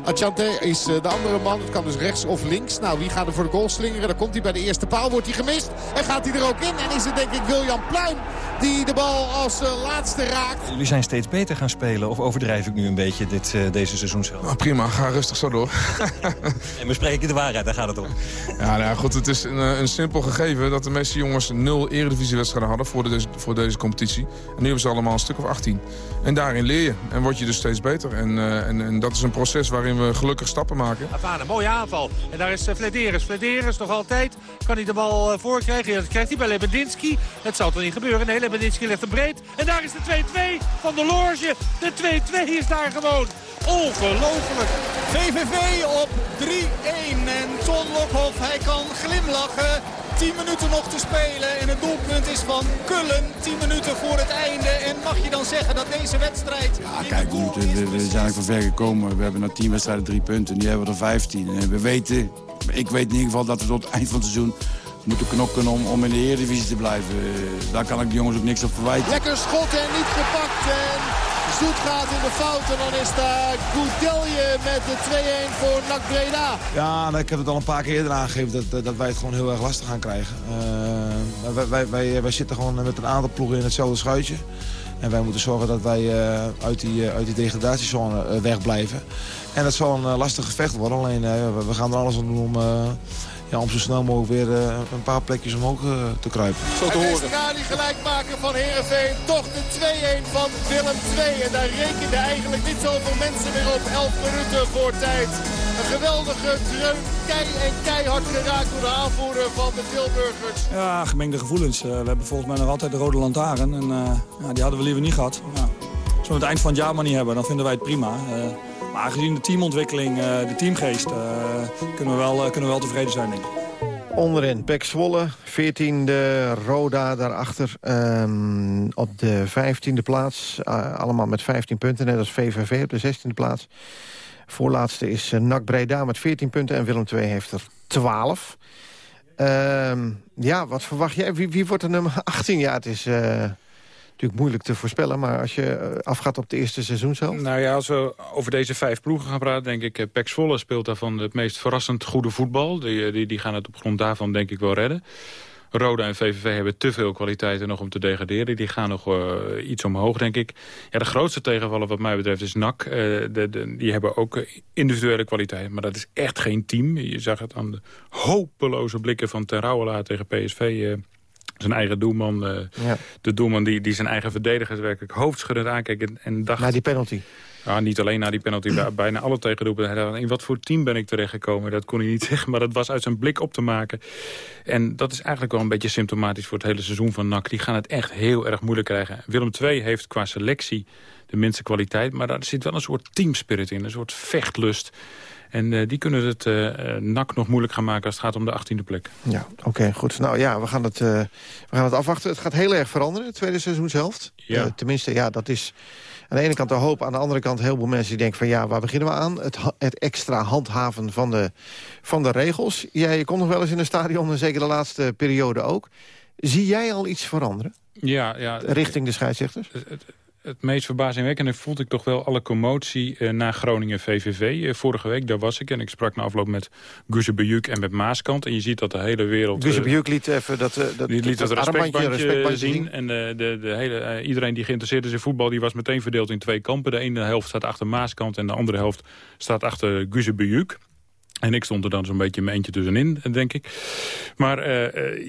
Achante is de andere man. Het kan dus rechts of links. Nou, wie gaat er voor de goal slingeren? Dan komt hij bij de eerste paal. Wordt hij gemist. En gaat hij er ook in. En is het denk ik William Pluim die de bal als uh, laatste raakt. Jullie zijn steeds beter gaan spelen. Of overdrijf ik nu een beetje dit, uh, deze seizoen zelf? Nou, prima, ga rustig zo door. en we spreken de waarheid, daar gaat het om. Ja, nou ja, goed, het is een, een, simpel gegeven dat de meeste jongens nul eredivisiewedstrijden hadden voor, de, deze, voor deze competitie. En nu hebben ze allemaal een stuk of 18. En daarin leer je en word je dus steeds beter. En, uh, en, en dat is een proces waarin we gelukkig stappen maken. Een mooie aanval. En daar is uh, Flederis. Flederis nog altijd. Kan hij de bal uh, voorkrijgen? Ja, dat krijgt hij bij Lebedinski. Het zal toch niet gebeuren? Nee, Lebedinski legt hem breed. En daar is de 2-2 van de Loge. De 2-2 is daar gewoon. Ongelooflijk. VVV op 3-1. En Ton Lokhoff, hij kan glimlachen. 10 minuten nog te spelen en het doelpunt is van Kullen. 10 minuten voor het einde. En mag je dan zeggen dat deze wedstrijd... Ja, kijk, we, moeten, we, we zijn van ver gekomen. We hebben na 10 wedstrijden 3 punten. Nu hebben we er 15. En we weten, ik weet in ieder geval dat we tot het eind van het seizoen moeten knokken om, om in de Eredivisie te blijven. Daar kan ik de jongens ook niks op verwijten. Lekker schot en niet gepakt. En Zoet gaat in de fout en dan is daar Goudelje met de 2-1 voor NAC Breda. Ja, ik heb het al een paar keer eerder aangegeven dat, dat wij het gewoon heel erg lastig gaan krijgen. Uh, wij, wij, wij, wij zitten gewoon met een aantal ploegen in hetzelfde schuitje. En wij moeten zorgen dat wij uh, uit, die, uit die degradatiezone wegblijven. En dat zal een lastig gevecht worden. Alleen we gaan er alles aan doen om, ja, om zo snel mogelijk weer een paar plekjes omhoog te kruipen. Zo te horen. Het is gelijk maken van Heerenveen. Toch de 2-1 van Willem II. En daar rekenden eigenlijk niet zoveel mensen meer op. 11 minuten voor tijd. Een geweldige dreun. Kei en keihard geraakt door de aanvoerder van de Tilburgers. Ja, gemengde gevoelens. Uh, we hebben volgens mij nog altijd de rode lantaarn. En uh, ja, die hadden we liever niet gehad. Ja. Als we het eind van het jaar maar niet hebben, dan vinden wij het prima. Uh, maar gezien de teamontwikkeling, de teamgeest, kunnen, we wel, kunnen we wel tevreden zijn, denk ik. Onderin, Pek Zwolle, 14e, Roda daarachter. Um, op de 15e plaats, allemaal met 15 punten. Net als VVV op de 16e plaats. Voorlaatste is uh, NAC Breda met 14 punten en Willem II heeft er 12. Uh, ja, wat verwacht jij? Wie, wie wordt er nummer 18? Ja, het is natuurlijk moeilijk te voorspellen... maar als je afgaat op het eerste seizoen zelf? Nou ja, als we over deze vijf ploegen gaan praten... denk ik, uh, Pek Zwolle speelt daarvan het meest verrassend goede voetbal. Die, die, die gaan het op grond daarvan denk ik wel redden. Roda en VVV hebben te veel kwaliteiten nog om te degraderen. Die gaan nog iets omhoog, denk ik. Ja, de grootste tegenvaller wat mij betreft is NAC. De, de, die hebben ook individuele kwaliteit. Maar dat is echt geen team. Je zag het aan de hopeloze blikken van Ten Rauwelaar tegen PSV... zijn eigen doelman, ja. de doelman die, die zijn eigen verdedigers werkelijk hoofdschuddend aankeek en, dacht... Na die penalty. Ja, niet alleen na die penalty, bijna alle tegendoelpunten. In wat voor team ben ik terechtgekomen? Dat kon hij niet zeggen, maar dat was uit zijn blik op te maken. En dat is eigenlijk wel een beetje symptomatisch voor het hele seizoen van NAC. Die gaan het echt heel erg moeilijk krijgen. Willem II heeft qua selectie de minste kwaliteit... maar daar zit wel een soort teamspirit in, een soort vechtlust. En uh, die kunnen het uh, NAC nog moeilijk gaan maken als het gaat om de 18e plek. Ja, oké, goed. Nou ja, we gaan, het, uh, we gaan het afwachten. Het gaat heel erg veranderen, het tweede seizoenshelft. Ja. tenminste, ja, dat is aan de ene kant de hoop. Aan de andere kant heel veel mensen die denken van... ja, waar beginnen we aan? Het, het extra handhaven van de, van de regels. Jij komt nog wel eens in een stadion, en zeker de laatste periode ook. Zie jij al iets veranderen? Ja, ja. Richting de scheidsrechters? het meest verbazingwekkende vond ik toch wel alle commotie uh, na Groningen-VVV. Uh, eh, vorige week, daar was ik en ik sprak na afloop met Guzebujuk en met Maaskant. En je ziet dat de hele wereld... Guzebujuk liet even dat, dat, liet dat, dat respectbandje, respectbandje zien. En de, de hele, iedereen die geïnteresseerd is in voetbal... die was meteen verdeeld in twee kampen. De ene helft staat achter Maaskant en de andere helft staat achter Guzebujuk. En ik stond er dan zo'n beetje mijn eentje tussenin, denk ik. Maar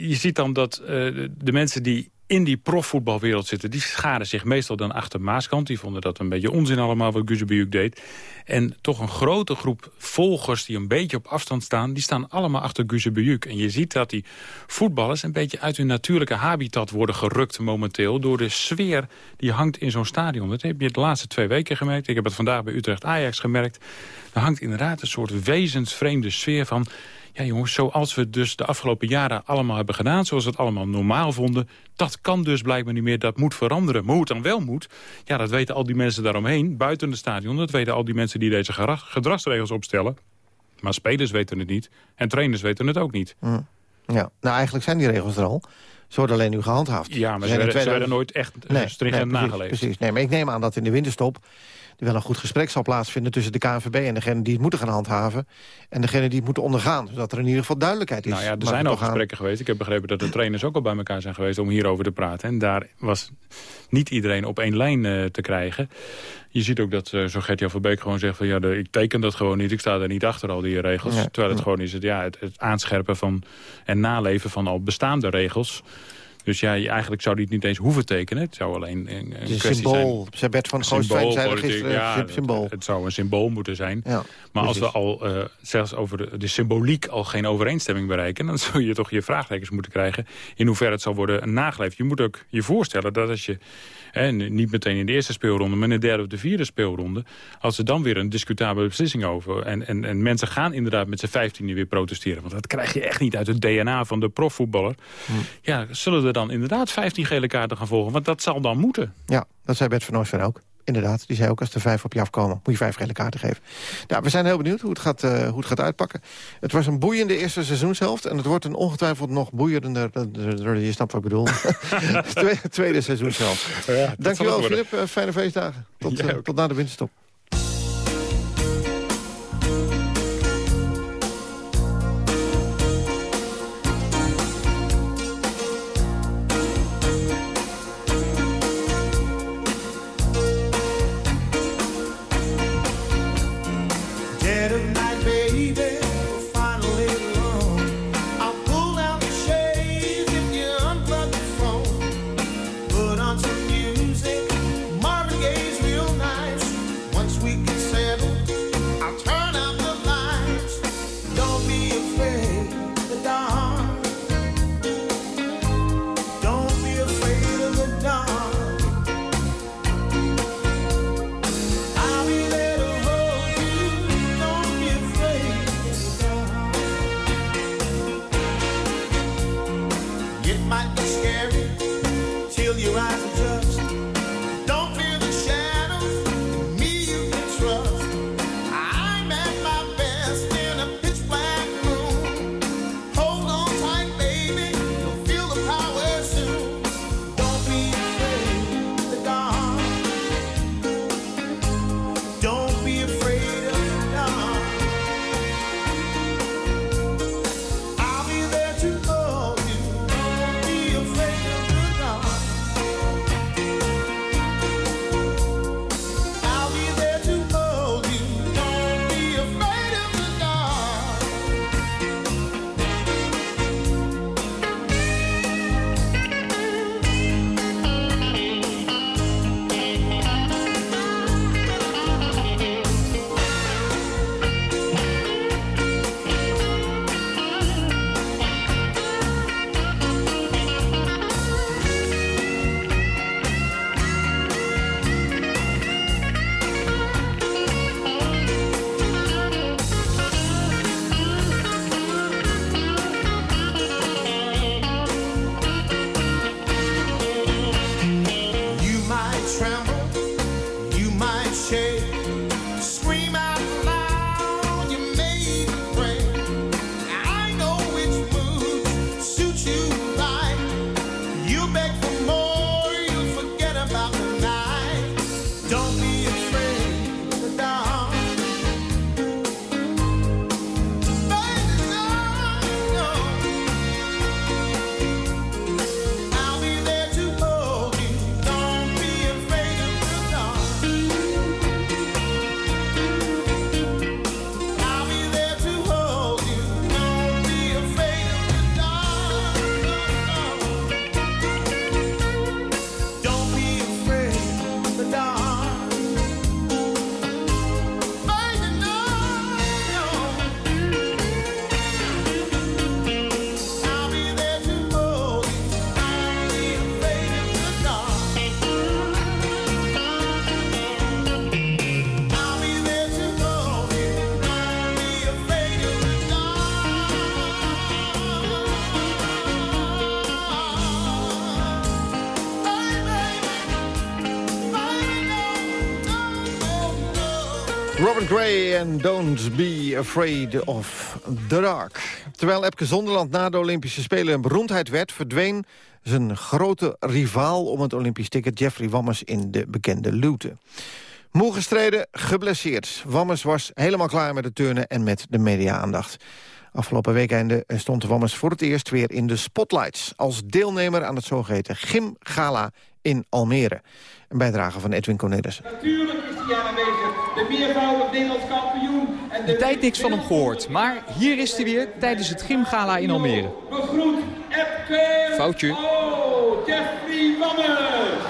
je ziet dan dat de mensen die in die profvoetbalwereld zitten... die scharen zich meestal dan achter Maaskant. Die vonden dat een beetje onzin allemaal wat Guzebujuk deed. En toch een grote groep volgers die een beetje op afstand staan... die staan allemaal achter Guzebujuk. En je ziet dat die voetballers een beetje uit hun natuurlijke habitat worden gerukt momenteel... door de sfeer die hangt in zo'n stadion. Dat heb je de laatste twee weken gemerkt. Ik heb het vandaag bij Utrecht Ajax gemerkt. Er hangt inderdaad een soort wezensvreemde sfeer van ja jongens, zoals we dus de afgelopen jaren allemaal hebben gedaan... zoals we het allemaal normaal vonden... dat kan dus blijkbaar niet meer, dat moet veranderen. Maar hoe het dan wel moet, ja, dat weten al die mensen daaromheen... buiten het stadion, dat weten al die mensen die deze gedragsregels opstellen. Maar spelers weten het niet en trainers weten het ook niet. Mm. Ja, nou eigenlijk zijn die regels er al. Ze worden alleen nu gehandhaafd. Ja, maar ze, werden, ze werden, nooit echt eh, nee, stringent nee, nageleefd. Precies, nee, maar ik neem aan dat in de winterstop er wel een goed gesprek zal plaatsvinden... tussen de KNVB en degene die het moeten gaan handhaven... en degene die het moeten ondergaan. Zodat er in ieder geval duidelijkheid is. Nou ja, er zijn al gesprekken geweest. Ik heb begrepen dat de trainers ook al bij elkaar zijn geweest... om hierover te praten. En daar was niet iedereen op één lijn uh, te krijgen. Je ziet ook dat uh, zo'n Gert-Jan van Beek gewoon zegt... van ja, de, ik teken dat gewoon niet, ik sta er niet achter al die regels. Terwijl het gewoon is het, ja, het, het aanscherpen van en naleven van al bestaande regels... Dus ja, eigenlijk zou die het niet eens hoeven tekenen. Het zou alleen een, een kwestie symbool. zijn. Bert van Goostveen zei gisteren, ja, symbool. Het, zou een symbool moeten zijn. Ja, maar als we al uh, zelfs over de, de, symboliek al geen overeenstemming bereiken... dan zul je toch je vraagtekens moeten krijgen... in hoeverre het zal worden nageleefd. Je moet ook je voorstellen dat als je en niet meteen in de eerste speelronde, maar in de derde of de vierde speelronde. Als er dan weer een discutabele beslissing over. En, en, en mensen gaan inderdaad met z'n vijftiende weer protesteren. Want dat krijg je echt niet uit het DNA van de profvoetballer. Hm. Ja, zullen er dan inderdaad 15 gele kaarten gaan volgen? Want dat zal dan moeten. Ja, dat zei Bert van Oosten ook inderdaad. Die zei ook, als er vijf op je afkomen, moet je vijf gele kaarten geven. Nou, we zijn heel benieuwd hoe het, gaat, uh, hoe het gaat uitpakken. Het was een boeiende eerste seizoenshelft. En het wordt een ongetwijfeld nog boeiender... Je snapt wat ik bedoel. tweede, tweede seizoenshelft. Ja, Dankjewel, Filip. Uh, fijne feestdagen. Tot, uh, tot na de winterstop. En Don't Be Afraid of the Dark. Terwijl Epke Zonderland na de Olympische Spelen een beroemdheid werd... verdween zijn grote rivaal om het Olympisch ticket... Jeffrey Wammers in de bekende Lute. Moe gestreden, geblesseerd. Wammers was helemaal klaar met het turnen en met de media-aandacht. Afgelopen weekende stond Wammers voor het eerst weer in de spotlights... als deelnemer aan het zogeheten Gym Gala in Almere. Een bijdrage van Edwin Cornelissen. Natuurlijk is hij aanwezig, de meervoudig Nederlands kampioen. En de tijd niks van hem gehoord, maar hier is hij weer tijdens het Gymgala in Almere. Begroet Epke. Foutje. Oh, Jeffrey Wammers.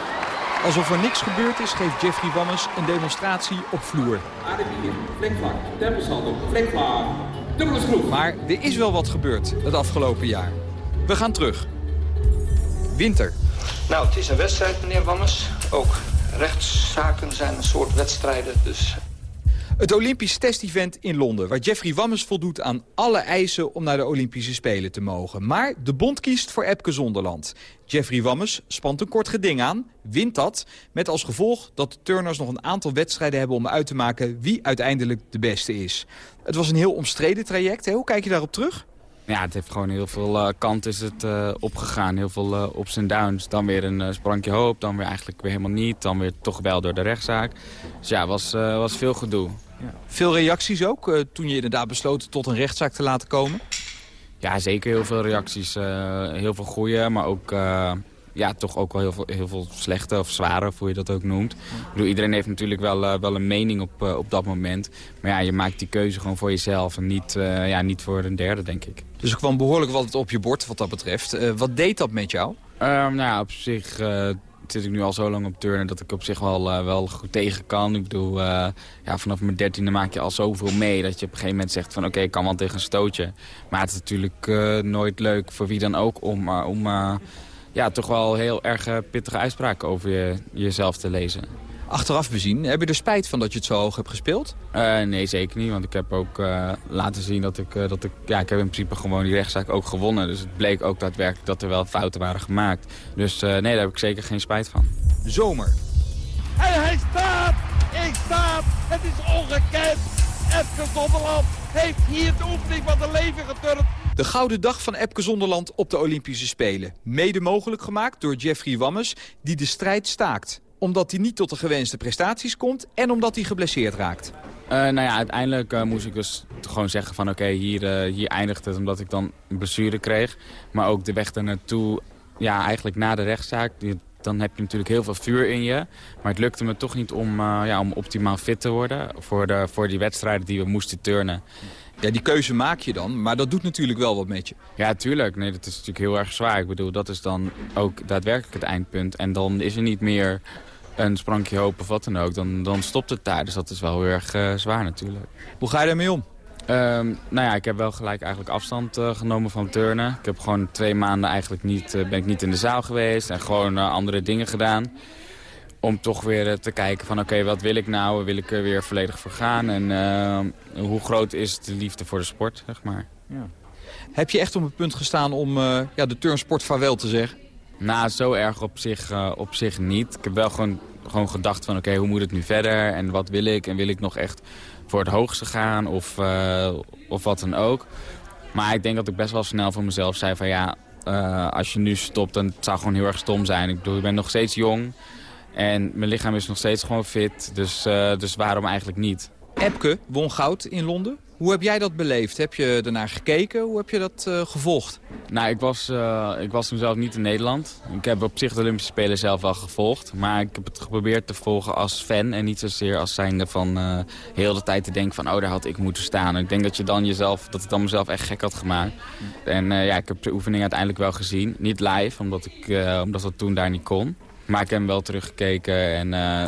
Alsof er niks gebeurd is, geeft Jeffrey Wammers een demonstratie op vloer. Flikvlak, tempelsaldo, flikvlak, dubbele schroef. Maar er is wel wat gebeurd het afgelopen jaar. We gaan terug. Winter. Nou, het is een wedstrijd, meneer Wammers. Ook rechtszaken zijn een soort wedstrijden, dus... Het Olympisch testevent in Londen, waar Jeffrey Wammers voldoet aan alle eisen om naar de Olympische Spelen te mogen. Maar de bond kiest voor Epke Zonderland. Jeffrey Wammers spant een kort geding aan, wint dat... met als gevolg dat de turners nog een aantal wedstrijden hebben om uit te maken wie uiteindelijk de beste is. Het was een heel omstreden traject. Hoe kijk je daarop terug? Ja, het heeft gewoon heel veel uh, kant is het uh, opgegaan. Heel veel uh, ups en downs. Dan weer een sprankje hoop, dan weer eigenlijk weer helemaal niet. Dan weer toch wel door de rechtszaak. Dus ja, was, was veel gedoe. Ja. Veel reacties ook, toen je inderdaad besloten tot een rechtszaak te laten komen? Ja, zeker heel veel reacties. heel veel goede, maar ook ja, toch ook wel heel veel, heel veel slechte of zware, hoe je dat ook noemt. Ik bedoel, iedereen heeft natuurlijk wel, uh, wel een mening op, uh, op dat moment. Maar ja, je maakt die keuze gewoon voor jezelf en niet, uh, ja, niet voor een derde, denk ik. Dus er kwam behoorlijk wat op je bord wat dat betreft. wat deed dat met jou? nou ja, op zich zit ik nu al zo lang op turnen dat ik op zich wel, wel goed tegen kan. Ik bedoel, ja, vanaf mijn dertiende maak je al zoveel mee dat je op een gegeven moment zegt van oké, okay, ik kan wel tegen een stootje. Maar het is natuurlijk nooit leuk voor wie dan ook om... om ja, toch wel heel erg eh, pittige uitspraken over je, jezelf te lezen. Achteraf bezien, heb je er spijt van dat je het zo hoog hebt gespeeld? Uh, nee, zeker niet. Want ik heb ook uh, laten zien dat ik, uh, dat ik... Ja, ik heb in principe gewoon die rechtszaak ook gewonnen. Dus het bleek ook daadwerkelijk dat er wel fouten waren gemaakt. Dus nee, daar heb ik zeker geen spijt van. Zomer. En hij staat! Ik sta! Het is ongekend! Edgar Zonderland heeft hier de oefening van de leven geturnd. De gouden dag van Epke Zonderland op de Olympische Spelen. Mede mogelijk gemaakt door Jeffrey Wammers, die de strijd staakt. Omdat hij niet tot de gewenste prestaties komt en omdat hij geblesseerd raakt. Uh, nou ja, uiteindelijk uh, moest ik dus gewoon zeggen van oké, hier, uh, hier eindigt het omdat ik dan een blessure kreeg. Maar ook de weg naartoe, ja, eigenlijk na de rechtszaak, dan heb je natuurlijk heel veel vuur in je. Maar het lukte me toch niet om, ja, om optimaal fit te worden voor, de, voor die wedstrijden die we moesten turnen. Ja, die keuze maak je dan, maar dat doet natuurlijk wel wat met je. Ja, tuurlijk. Nee, dat is natuurlijk heel erg zwaar. Ik bedoel, dat is dan ook daadwerkelijk het eindpunt. En dan is er niet meer een sprankje hoop of wat dan ook. Dan, dan stopt het daar. Dus dat is wel heel erg uh, zwaar natuurlijk. Hoe ga je daarmee om? Um, nou ja, ik heb wel gelijk eigenlijk afstand uh, genomen van turnen. Ik heb gewoon twee maanden eigenlijk niet, uh, ben ik niet in de zaal geweest en gewoon andere dingen gedaan om toch weer eh, te kijken van oké, wat wil ik nou? Wil ik er weer volledig voor gaan? En uh, hoe groot is de liefde voor de sport, zeg maar. Ja. Heb je echt op het punt gestaan om uh, ja, de turnsport vaarwel te zeggen? Nou, zo erg op zich, uh, op zich niet. Ik heb wel gewoon, gewoon gedacht van oké, hoe moet het nu verder? En wat wil ik? En wil ik nog echt voor het hoogste gaan? Of, of wat dan ook? Maar ik denk dat ik best wel snel voor mezelf zei van ja, als je nu stopt, dan het zou gewoon heel erg stom zijn. Ik bedoel, ik ben nog steeds jong. En mijn lichaam is nog steeds gewoon fit, dus, uh, dus waarom eigenlijk niet? Epke won goud in Londen. Hoe heb jij dat beleefd? Heb je ernaar gekeken? Hoe heb je dat uh, gevolgd? Nou, ik was, uh, ik was toen zelf niet in Nederland. Ik heb op zich de Olympische Spelen zelf wel gevolgd. Maar ik heb het geprobeerd te volgen als fan. En niet zozeer als zijnde van uh, heel de tijd te denken van... oh, daar had ik moeten staan. ik denk dat, je dan jezelf, dat ik dan mezelf echt gek had gemaakt. En ja, ik heb de oefening uiteindelijk wel gezien. Niet live, omdat, ik, omdat dat toen daar niet kon. Maar ik heb hem wel teruggekeken en uh,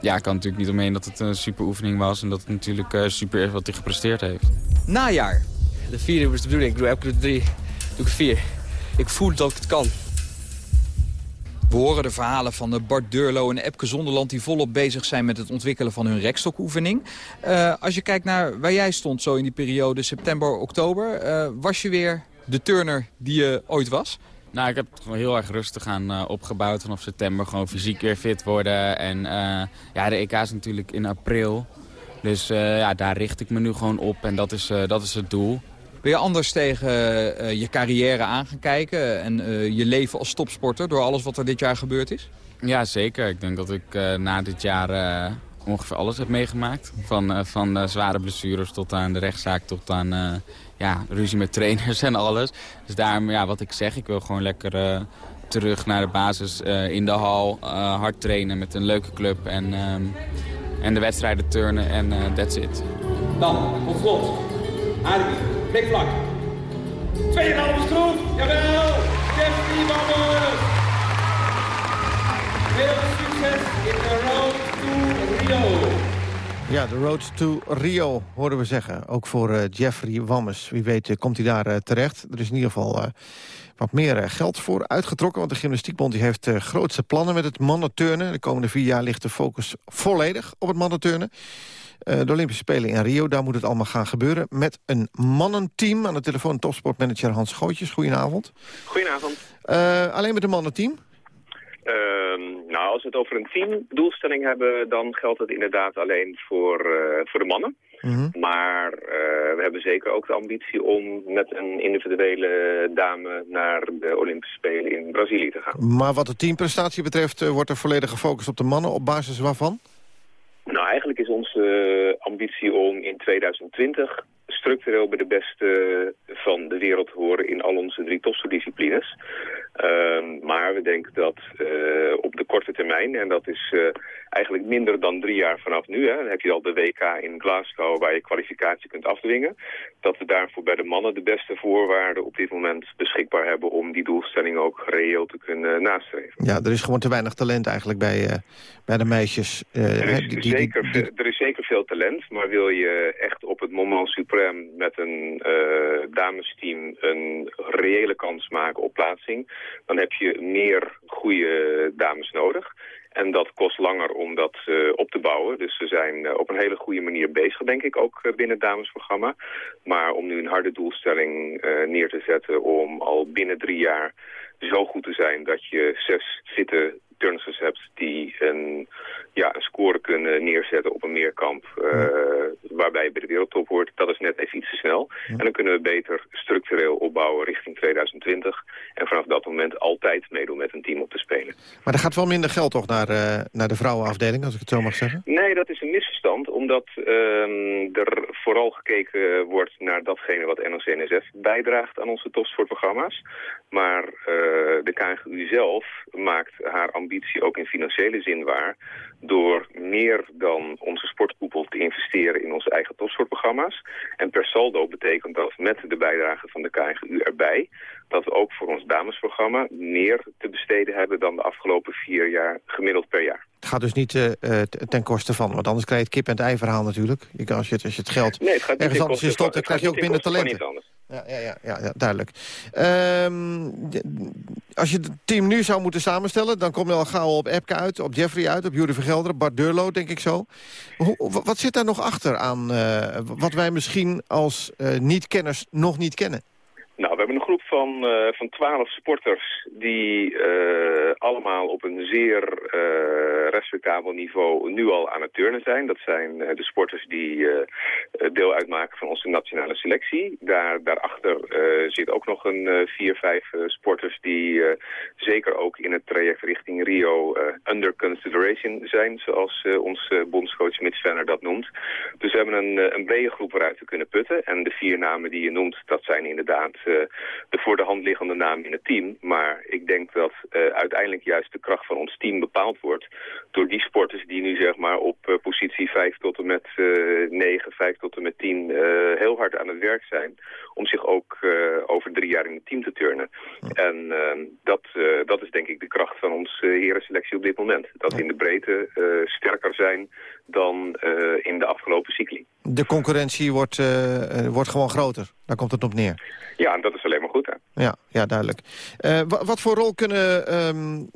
ja, ik kan natuurlijk niet omheen dat het een super oefening was. En dat het natuurlijk uh, super is wat hij gepresteerd heeft. Najaar. De vierde was de bedoeling. Ik doe elke de drie, doe ik vier. Ik voel dat ik het kan. We horen de verhalen van Bart Deurlo en Epke Zonderland... die volop bezig zijn met het ontwikkelen van hun rekstokoefening. Uh, als je kijkt naar waar jij stond zo in die periode september, oktober... Uh, was je weer de turner die je ooit was? Nou, ik heb het gewoon heel erg rustig aan uh, opgebouwd vanaf september. Gewoon fysiek weer fit worden. En uh, ja, de EK is natuurlijk in april. Dus ja, daar richt ik me nu gewoon op en dat is, dat is het doel. Ben je anders tegen je carrière aan gaan kijken en je leven als topsporter door alles wat er dit jaar gebeurd is? Ja, zeker. Ik denk dat ik na dit jaar ongeveer alles heb meegemaakt. Van, van zware blessures tot aan de rechtszaak, tot aan ja, ruzie met trainers en alles. Dus daarom, ja, wat ik zeg, ik wil gewoon lekker terug naar de basis in de hal. hard trainen met een leuke club en, um, en de wedstrijden turnen en that's it. Dan, tot slot, Harry, blikvlak. 2,5 schroef, jawel, Jeffrey Babbers. Veel succes in. Ja, de Road to Rio, hoorden we zeggen. Ook voor uh, Jeffrey Wammes. Wie weet uh, komt hij daar uh, terecht. Er is in ieder geval wat meer geld voor uitgetrokken. Want de Gymnastiekbond die heeft grootste plannen met het mannenturnen. De komende vier jaar ligt de focus volledig op het mannenturnen. de Olympische Spelen in Rio, daar moet het allemaal gaan gebeuren. Met een mannenteam. Aan de telefoon topsportmanager Hans Gootjes. Goedenavond. Goedenavond. alleen met een mannenteam? Ehm, nou, als we het over een teamdoelstelling hebben, dan geldt het inderdaad alleen voor, uh, voor de mannen. Mhm. Maar uh, we hebben zeker ook de ambitie om met een individuele dame naar de Olympische Spelen in Brazilië te gaan. Maar wat de teamprestatie betreft, uh, wordt er volledig gefocust op de mannen. Op basis waarvan? Nou, eigenlijk is onze ambitie om in 2020 structureel bij de beste van de wereld te horen in al onze drie topspordisciplines. Uh, maar we denken dat uh, op de korte termijn, en dat is uh, eigenlijk minder dan drie jaar vanaf nu, hè, dan heb je al de WK in Glasgow waar je kwalificatie kunt afdwingen, dat we daarvoor bij de mannen de beste voorwaarden op dit moment beschikbaar hebben om die doelstelling ook reëel te kunnen nastreven. Ja, er is gewoon te weinig talent eigenlijk bij, uh, bij de meisjes. er, is die, die, zeker, die, er is zeker veel talent, maar wil je echt op het moment suprem met een damesteam een reële kans maken op plaatsing, dan heb je meer goede dames nodig. En dat kost langer om dat uh, op te bouwen. Dus we zijn uh, op een hele goede manier bezig, denk ik, ook uh, binnen het damesprogramma. Maar om nu een harde doelstelling neer te zetten om al binnen drie jaar zo goed te zijn dat je zes fitte turnsters hebt die een, ja, een score kunnen neerzetten op een meerkamp uh, waarbij je bij de wereldtop hoort. Dat is net even iets te snel. En dan kunnen we beter structureel opbouwen richting 2020 en vanaf dat moment altijd meedoen met een team op te spelen. Maar er gaat wel minder geld toch naar, uh, naar de vrouwenafdeling, als ik het zo mag zeggen? Nee, dat is een misverstand, omdat um, er vooral gekeken wordt naar datgene wat NOC-NSF bijdraagt aan onze topsportprogramma's. Maar uh, de KNGU zelf maakt haar ambitie ook in financiële zin waar... door meer dan onze sportkoepel te investeren in onze eigen topsportprogramma's. En per saldo betekent dat met de bijdrage van de KNGU erbij... dat we ook voor ons damesprogramma meer te besteden hebben... dan de afgelopen vier jaar gemiddeld per jaar. Het gaat dus niet uh, ten koste van, want anders krijg je het kip en het ei verhaal natuurlijk. Als je het, als je het geld nee, het gaat ergens anders in stopt, dan krijg je ook minder talenten. Ja, ja, ja, ja, duidelijk. Um, als je het team nu zou moeten samenstellen... dan kom je al gauw op Epke uit, op Jeffrey uit, op Jury Vergelder... Bart denk ik zo. Wat zit daar nog achter aan uh, wat wij misschien als uh, niet-kenners nog niet kennen? Nou, we hebben een groep van, uh, van 12 sporters die uh, allemaal op een zeer uh, respectabel niveau nu al aan het turnen zijn. Dat zijn de sporters die deel uitmaken van onze nationale selectie. Daar, daarachter zit ook nog een vier, vijf sporters die zeker ook in het traject richting Rio under consideration zijn, zoals onze bondscoach Mitch Venner dat noemt. Dus we hebben een, een brede groep waaruit we kunnen putten. En de vier namen die je noemt, dat zijn inderdaad de voor de hand liggende naam in het team. Maar ik denk dat uh, uiteindelijk juist de kracht van ons team bepaald wordt door die sporters die nu zeg maar op uh, positie 5 tot en met uh, 9, 5 tot en met 10 heel hard aan het werk zijn om zich ook over drie jaar in het team te turnen. En ehm, dat, dat is denk ik de kracht van ons herenselectie op dit moment. Dat we in de breedte sterker zijn dan in de afgelopen cycli. De concurrentie wordt, wordt gewoon groter, daar komt het op neer. Ja, en dat is alleen maar goed. Hè? Ja, ja, duidelijk. Uh, wat voor rol kunnen um,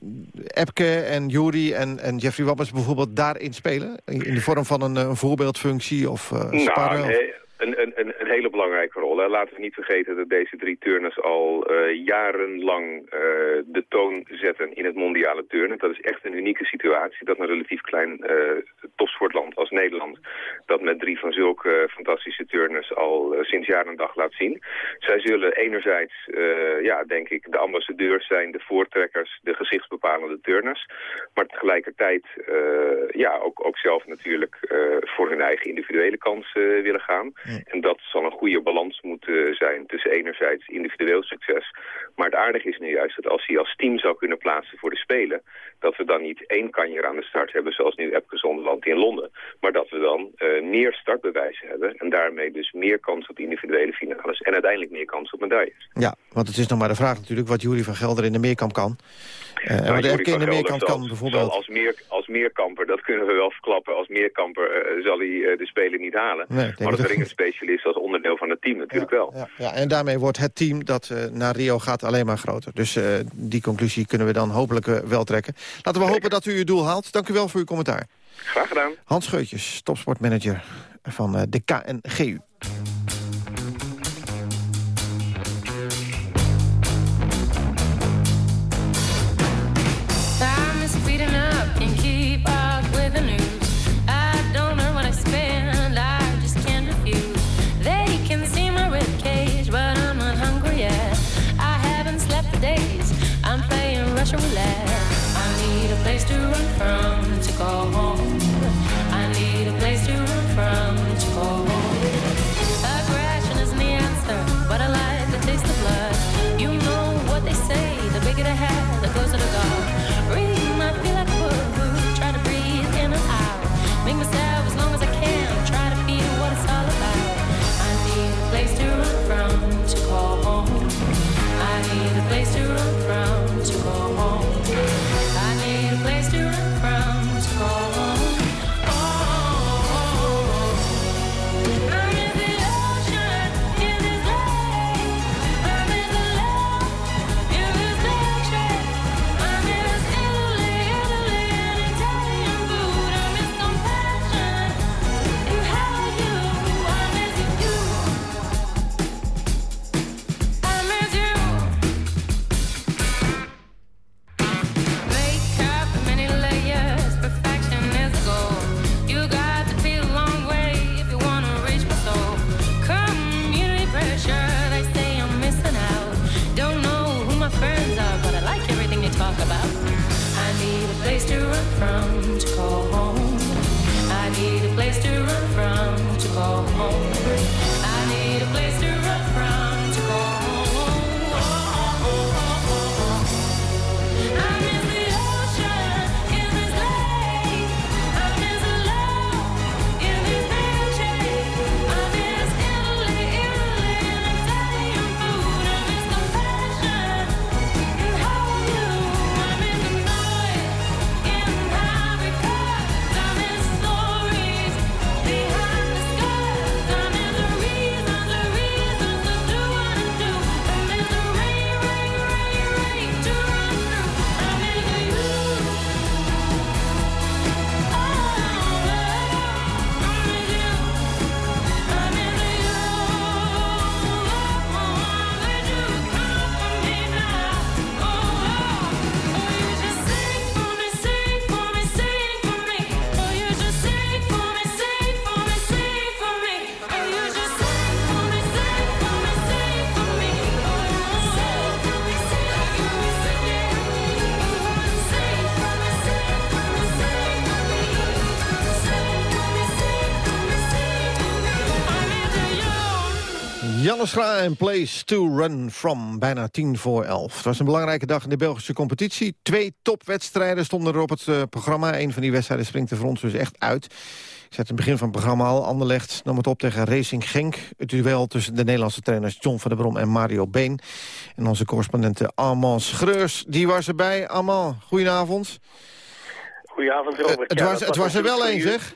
Epke en Jury en, en Jeffrey Wabbers bijvoorbeeld daarin spelen? In de vorm van een, een voorbeeldfunctie of uh, sparren? Nou, nee, een, een, een, een, hele belangrijke rol. Hè. Laten we niet vergeten dat deze drie turners al uh, jarenlang uh, de toon zetten in het mondiale turnen. Dat is echt een unieke situatie dat een relatief klein uh, topsportland als Nederland dat met drie van zulke fantastische turners al sinds jaar en dag laat zien. Zij zullen enerzijds, ja, denk ik, de ambassadeurs zijn, de voortrekkers, de gezichtsbepalende turners. Maar tegelijkertijd ja, ook, ook zelf natuurlijk voor hun eigen individuele kans willen gaan. En dat zal een goede balans moeten zijn tussen enerzijds individueel succes. Maar het aardige is nu juist dat als hij als team zou kunnen plaatsen voor de Spelen... dat we dan niet één kanjer aan de start hebben zoals nu Epke Zonderland in Londen. Maar dat we dan uh, meer startbewijzen hebben en daarmee dus meer kans op individuele finales. En uiteindelijk meer kans op medailles. Ja, want het is nog maar de vraag natuurlijk wat Jury van Gelder in de meerkamp kan. Uh, nou, wat Epke in de meerkamp kan bijvoorbeeld... als, meer, als meerkamper, dat kunnen we wel verklappen. Als meerkamper uh, zal hij de Spelen niet halen. Nee, maar als ringenspecialist als onderdeel van het team natuurlijk wel. Ja, ja, en daarmee wordt het team dat naar Rio gaat alleen maar groter. Dus uh, die conclusie kunnen we dan hopelijk uh, wel trekken. Laten we hopen dat u uw doel haalt. Dank u wel voor uw commentaar. Graag gedaan. Hans Scheutjes, topsportmanager van de KNGU. Playing Russian Schra en Place to Run From, bijna tien voor elf. Het was een belangrijke dag in de Belgische competitie. Twee topwedstrijden stonden er op het eh, programma. Een van die wedstrijden springt er voor ons dus echt uit. Ik zet het begin van het programma al. Anderlecht nam het op tegen Racing Genk. Het duel tussen de Nederlandse trainers John van der Brom en Mario Been. En onze correspondente Armand Schreurs, die was erbij. Armand, goedenavond. Goedenavond, Robert. Eh, het Ja, was, het was er wel één, voor zeg.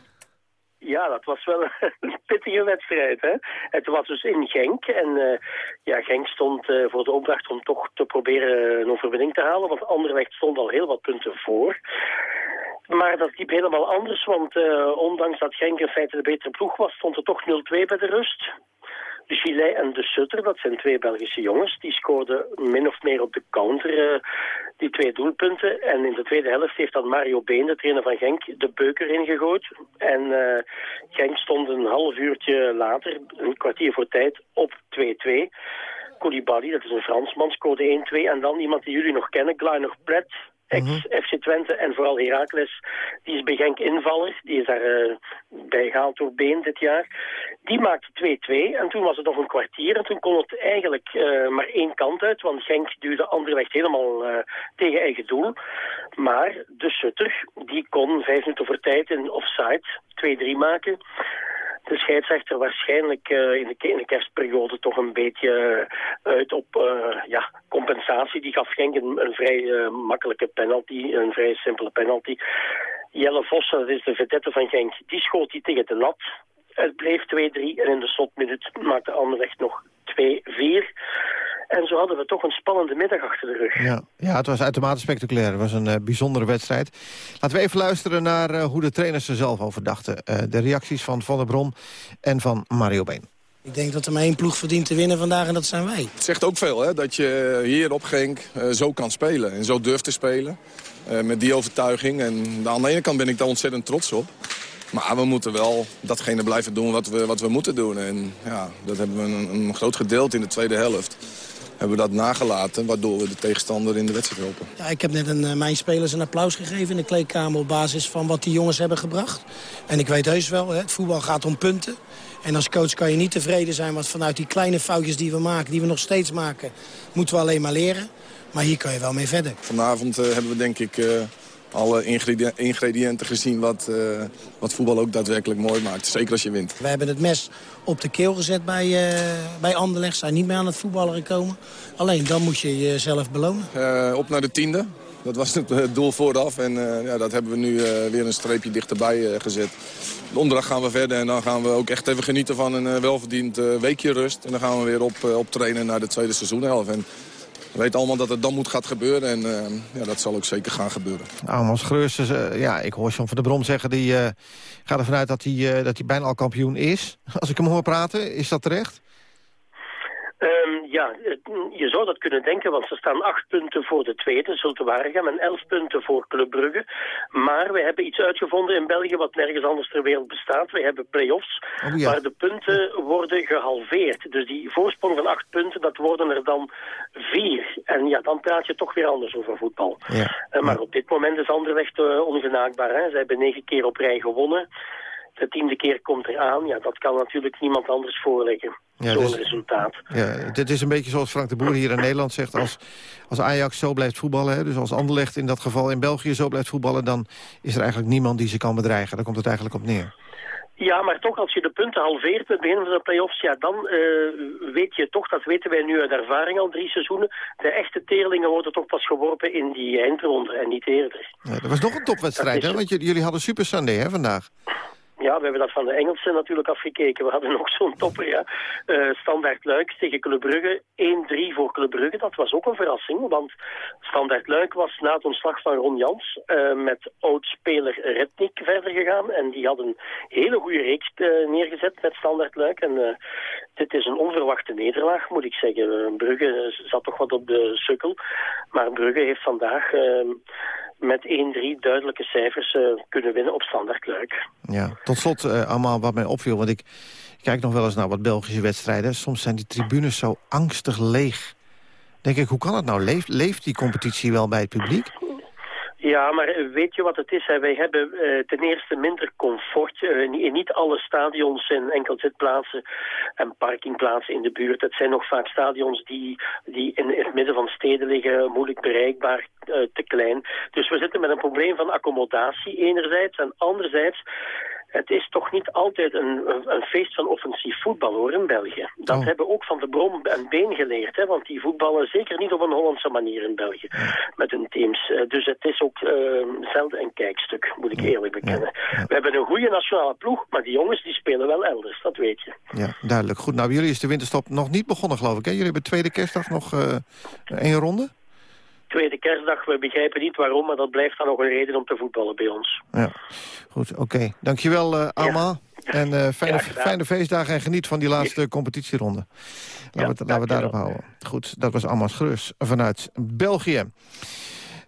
Ja, dat was wel een pittige wedstrijd. Hè? Het was dus in Genk. En eh, ja, Genk stond eh, voor de opdracht om toch te proberen een overwinning te halen. Want Anderlecht stond al heel wat punten voor. Maar dat liep helemaal anders. Want eh, ondanks dat Genk in feite de betere ploeg was, stond er toch 0-2 bij de rust. Gillet en De Sutter, dat zijn twee Belgische jongens, die scoorden min of meer op de counter eh, die twee doelpunten. En in de tweede helft heeft dan Mario Been, de trainer van Genk, de beuker ingegooid. En eh, Genk stond een half uurtje later, een kwartier voor tijd, op 2-2. Koulibaly, dat is een Fransman, scoorde 1-2. En dan iemand die jullie nog kennen, Gleiner Pret, ex-FC Twente en vooral Heracles. Die is bij Genk invaller, die is daar eh, bij gehaald door Been dit jaar. Die maakte 2-2 en toen was het nog een kwartier en toen kon het eigenlijk eh, maar één kant uit, want Genk duwde Anderlecht helemaal eh, tegen eigen doel. Maar de Sutter, die kon vijf minuten voor tijd in offside 2-3 maken de scheidsrechter waarschijnlijk eh, in, de, in de kerstperiode toch een beetje eh, uit op eh, ja, compensatie. Die gaf Genk een, een vrij makkelijke penalty, een vrij simpele penalty. Jelle Vossen, dat is de vedette van Genk, die schoot die tegen de lat. Het bleef 2-3 en in de slotminuut maakte Anderlecht nog 2-4. En zo hadden we toch een spannende middag achter de rug. Ja, ja het was uitermate spectaculair. Het was een uh, bijzondere wedstrijd. Laten we even luisteren naar uh, hoe de trainers er zelf over dachten. Uh, de reacties van Van der Brom en van Mario Been. Ik denk dat er maar één ploeg verdient te winnen vandaag en dat zijn wij. Het zegt ook veel hè, dat je hier op Genk zo kan spelen en zo durft te spelen. met die overtuiging. En aan de ene kant ben ik daar ontzettend trots op. Maar we moeten wel datgene blijven doen wat we, wat we moeten doen. En ja, dat hebben we een, een groot gedeelte in de tweede helft hebben we dat nagelaten, waardoor we de tegenstander in de wedstrijd helpen. Ja, ik heb net een, uh, mijn spelers een applaus gegeven in de kleedkamer op basis van wat die jongens hebben gebracht. En ik weet heus wel, het voetbal gaat om punten. En als coach kan je niet tevreden zijn, want vanuit die kleine foutjes die we maken, die we nog steeds maken, moeten we alleen maar leren. Maar hier kan je wel mee verder. Vanavond uh, hebben we denk ik uh, alle ingrediënten gezien wat, uh, wat voetbal ook daadwerkelijk mooi maakt. Zeker als je wint. We hebben het mes op de keel gezet bij, uh, bij Anderlecht. Zijn niet meer aan het voetballen gekomen. Alleen dan moet je jezelf belonen. Uh, op naar de tiende. Dat was het doel vooraf. En ja, dat hebben we nu weer een streepje dichterbij gezet. Donderdag gaan we verder en dan gaan we ook echt even genieten van een welverdiend weekje rust. En dan gaan we weer op, op trainen naar de tweede seizoenhelft. En we weten allemaal dat het dan moet gaat gebeuren. En uh, ja, dat zal ook zeker gaan gebeuren. Amos Greurs, uh, ja, ik hoor John van der Brom zeggen... die uh, gaat ervan uit dat hij, dat hij bijna al kampioen is. Als ik hem hoor praten, is dat terecht? Um, ja, je zou dat kunnen denken, want ze staan acht punten voor de tweede, Zulte Waregem, en elf punten voor Club Brugge. Maar we hebben iets uitgevonden in België wat nergens anders ter wereld bestaat. We hebben play-offs, oh, ja. waar de punten worden gehalveerd. Dus die voorsprong van acht punten, dat worden er dan vier. En ja, dan praat je toch weer anders over voetbal. Ja. Uh, maar op dit moment is Anderlecht uh, ongenaakbaar. Hè? Ze hebben negen keer op rij gewonnen de tiende keer komt eraan. Ja, dat kan natuurlijk niemand anders voorleggen. Ja, Zo'n dus, resultaat. Ja, dit is een beetje zoals Frank de Boer hier in Nederland zegt. Als, als Ajax zo blijft voetballen, hè, dus als Anderlecht in dat geval in België zo blijft voetballen... dan is er eigenlijk niemand die ze kan bedreigen. Daar komt het eigenlijk op neer. Ja, maar toch, als je de punten halveert met het begin van de play-offs, ja, dan uh, weet je toch, dat weten wij nu uit ervaring al drie seizoenen, de echte teerlingen worden toch pas geworpen in die eindronde en niet eerder. Ja, er was nog een topwedstrijd, hè? Want jullie hadden Super Sunday, hè, vandaag? Ja, we hebben dat van de Engelsen natuurlijk afgekeken. We hadden nog zo'n topper, ja. Uh, Standaard Luik tegen Club Brugge. 1-3 voor Club Brugge. Dat was ook een verrassing, want Standaard Luik was na het ontslag van Ron Jans uh, met oud-speler Rednik verder gegaan. En die had een hele goede reeks uh, neergezet met Standaard Luik. En dit is een onverwachte nederlaag, moet ik zeggen. Brugge zat toch wat op de sukkel. Maar Brugge heeft vandaag met 1-3 duidelijke cijfers kunnen winnen op standaard Luik. Ja, slot uh, allemaal wat mij opviel, want ik kijk nog wel eens naar wat Belgische wedstrijden. Soms zijn die tribunes zo angstig leeg. Denk ik, hoe kan het nou? Leeft, leeft die competitie wel bij het publiek? Ja, maar weet je wat het is? Wij hebben uh, ten eerste minder comfort. In niet alle stadions zijn enkel zitplaatsen en parkingplaatsen in de buurt. Het zijn nog vaak stadions die, die in het midden van steden liggen, moeilijk bereikbaar, te klein. Dus we zitten met een probleem van accommodatie enerzijds en anderzijds het is toch niet altijd een, een, feest van offensief voetbal hoor in België. Dat oh. hebben ook van de Brom en Been geleerd. Hè, want die voetballen zeker niet op een Hollandse manier in België. Met hun teams. Uh, dus het is ook uh, zelden een kijkstuk, moet ik eerlijk bekennen. We hebben een goede nationale ploeg, maar die jongens die spelen wel elders. Dat weet je. Ja, duidelijk. Goed, nou bij jullie is de winterstop nog niet begonnen geloof ik. Hè? Jullie hebben tweede kerstdag nog uh, één ronde? Tweede kerstdag. We begrijpen niet waarom, maar dat blijft dan nog een reden om te voetballen bij ons. Ja, goed, oké. Okay. Dankjewel uh. Ja. En eh, fijne, fijne feestdagen en geniet van die laatste competitieronde. Laten, we, laten we daarop houden. Goed, dat was Amas Grus vanuit België.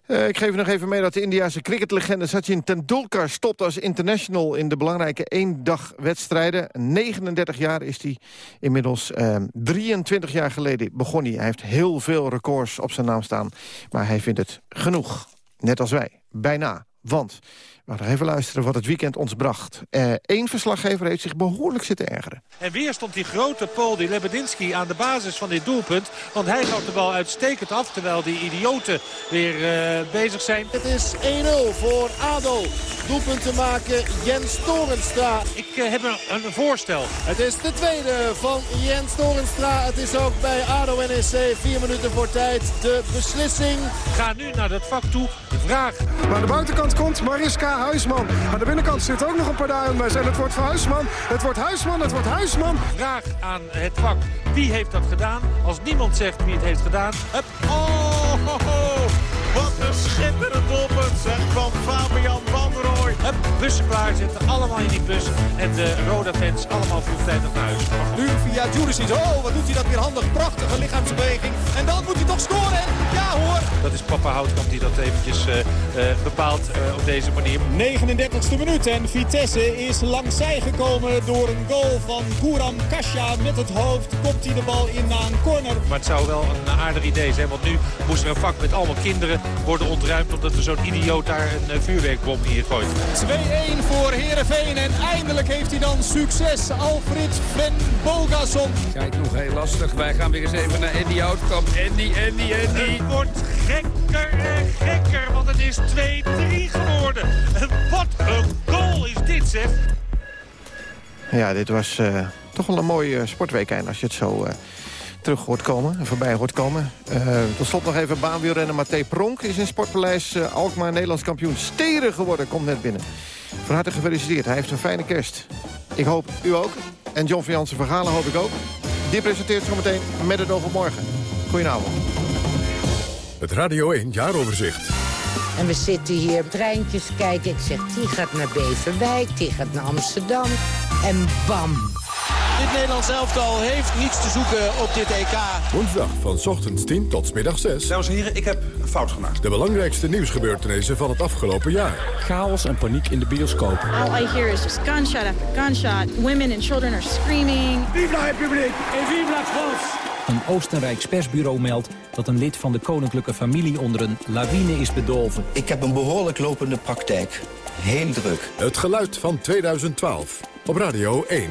Eh, ik geef nog even mee dat de Indiase cricketlegende Sachin Tendulkar stopt als international in de belangrijke eendagwedstrijden. 39 jaar is hij inmiddels. Eh, 23 jaar geleden begon hij. Hij heeft heel veel records op zijn naam staan. Maar hij vindt het genoeg. Net als wij. Bijna. Want, nog even luisteren wat het weekend ons bracht. Eén verslaggever heeft zich behoorlijk zitten ergeren. En weer stond die grote Paul, die Lebedinski, aan de basis van dit doelpunt. Want hij gaf de bal uitstekend af, terwijl die idioten weer eh, bezig zijn. Het is 1-0 voor ADO. Doelpunt te maken Jens Torenstra. Ik eh, heb een, een voorstel. Het is de tweede van Jens Torenstra. Het is ook bij ADO NEC vier minuten voor tijd de beslissing. Ga nu naar dat vak toe. Vraag. Maar aan de buitenkant komt Mariska Huisman. Aan de binnenkant zit ook nog een paar duimers. En het wordt voor Huisman. Het wordt Huisman. Het wordt Huisman. Vraag aan het vak. Wie heeft dat gedaan? Als niemand zegt wie het heeft gedaan. Oh, Bussen klaarzetten, allemaal in die bus. En de Roda-fans allemaal vroegtijdig naar huis. Nu via Juricic. Oh, wat doet hij dat weer handig. Prachtige lichaamsbeweging. En dan moet hij toch scoren. En ja hoor. Dat is papa Houtkamp die dat eventjes eh, eh, bepaalt eh, op deze manier. 39e minuut en Vitesse is langs zij gekomen door een goal van Guram Kasja. Met het hoofd kopt hij de bal in na een corner. Maar het zou wel een aardig idee zijn. Want nu moest er een vak met allemaal kinderen worden ontruimd... omdat er zo'n idioot daar een vuurwerkbom in gooit. 2-1 voor Heerenveen en eindelijk heeft hij dan succes. Alfred Van Bogason. Kijk, nog heel lastig. Wij gaan weer eens even naar Andy Houtkamp. Andy, Andy, Andy. Het wordt gekker en gekker, want het is 2-3 geworden. En wat een goal is dit, zeg. Ja, dit was eh, toch wel een mooi uh, sportweekend als je het zo... eh, terug hoort komen en voorbij hoort komen. Eh, tot slot nog even baanwielrenner Matthé Pronk... is in Sportpaleis eh, Alkmaar Nederlands kampioen steren geworden. Komt net binnen. Van harte gefeliciteerd. Hij heeft een fijne kerst. Ik hoop u ook. En John van Jansen Vergalen hoop ik ook. Die presenteert zometeen met het oog op morgen. Goedenavond. Het Radio 1 Jaaroverzicht. En we zitten hier treintjes kijken. Ik zeg, die gaat naar Beverwijk, die gaat naar Amsterdam. En bam. Dit Nederlands elftal heeft niets te zoeken op dit EK. Woensdag van 's ochtends 10 tot 's middags 6. Dames en heren, ik heb een fout gemaakt. De belangrijkste nieuwsgebeurtenissen van het afgelopen jaar. Chaos en paniek in de bioscoop. All I hear is just gunshot after gunshot. Women and children are screaming. Vive la République et vive la France! Een Oostenrijks persbureau meldt dat een lid van de koninklijke familie onder een lawine is bedolven. Ik heb een behoorlijk lopende praktijk. Heel druk. Het geluid van 2012 op Radio 1.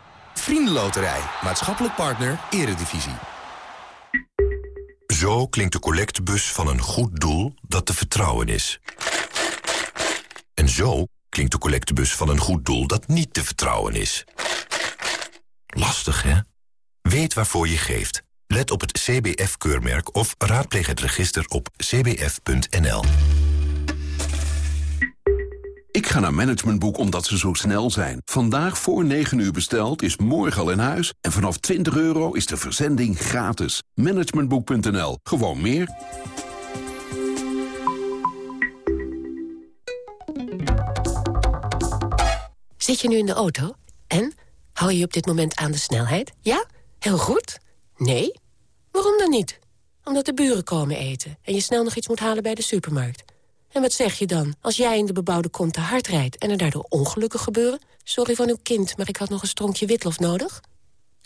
Vriendenloterij, maatschappelijk partner, eredivisie. Zo klinkt de collectebus van een goed doel dat te vertrouwen is. En zo klinkt de collectebus van een goed doel dat niet te vertrouwen is. Lastig, hè? Weet waarvoor je geeft. Let op het CBF-keurmerk of raadpleeg het register op cbf.nl. Ik ga naar Managementboek omdat ze zo snel zijn. Vandaag voor 9 uur besteld is morgen al in huis. En vanaf 20 euro is de verzending gratis. Managementboek.nl. Gewoon meer. Zit je nu in de auto? En? Hou je op dit moment aan de snelheid? Ja? Heel goed? Nee? Waarom dan niet? Omdat de buren komen eten en je snel nog iets moet halen bij de supermarkt. En wat zeg je dan als jij in de bebouwde kom te hard rijdt... en er daardoor ongelukken gebeuren? Sorry van uw kind, maar ik had nog een stronkje witlof nodig.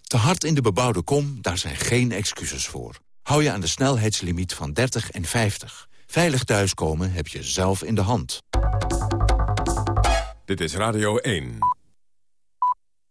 Te hard in de bebouwde kom, daar zijn geen excuses voor. Hou je aan de snelheidslimiet van 30 en 50. Veilig thuiskomen heb je zelf in de hand. Dit is Radio 1.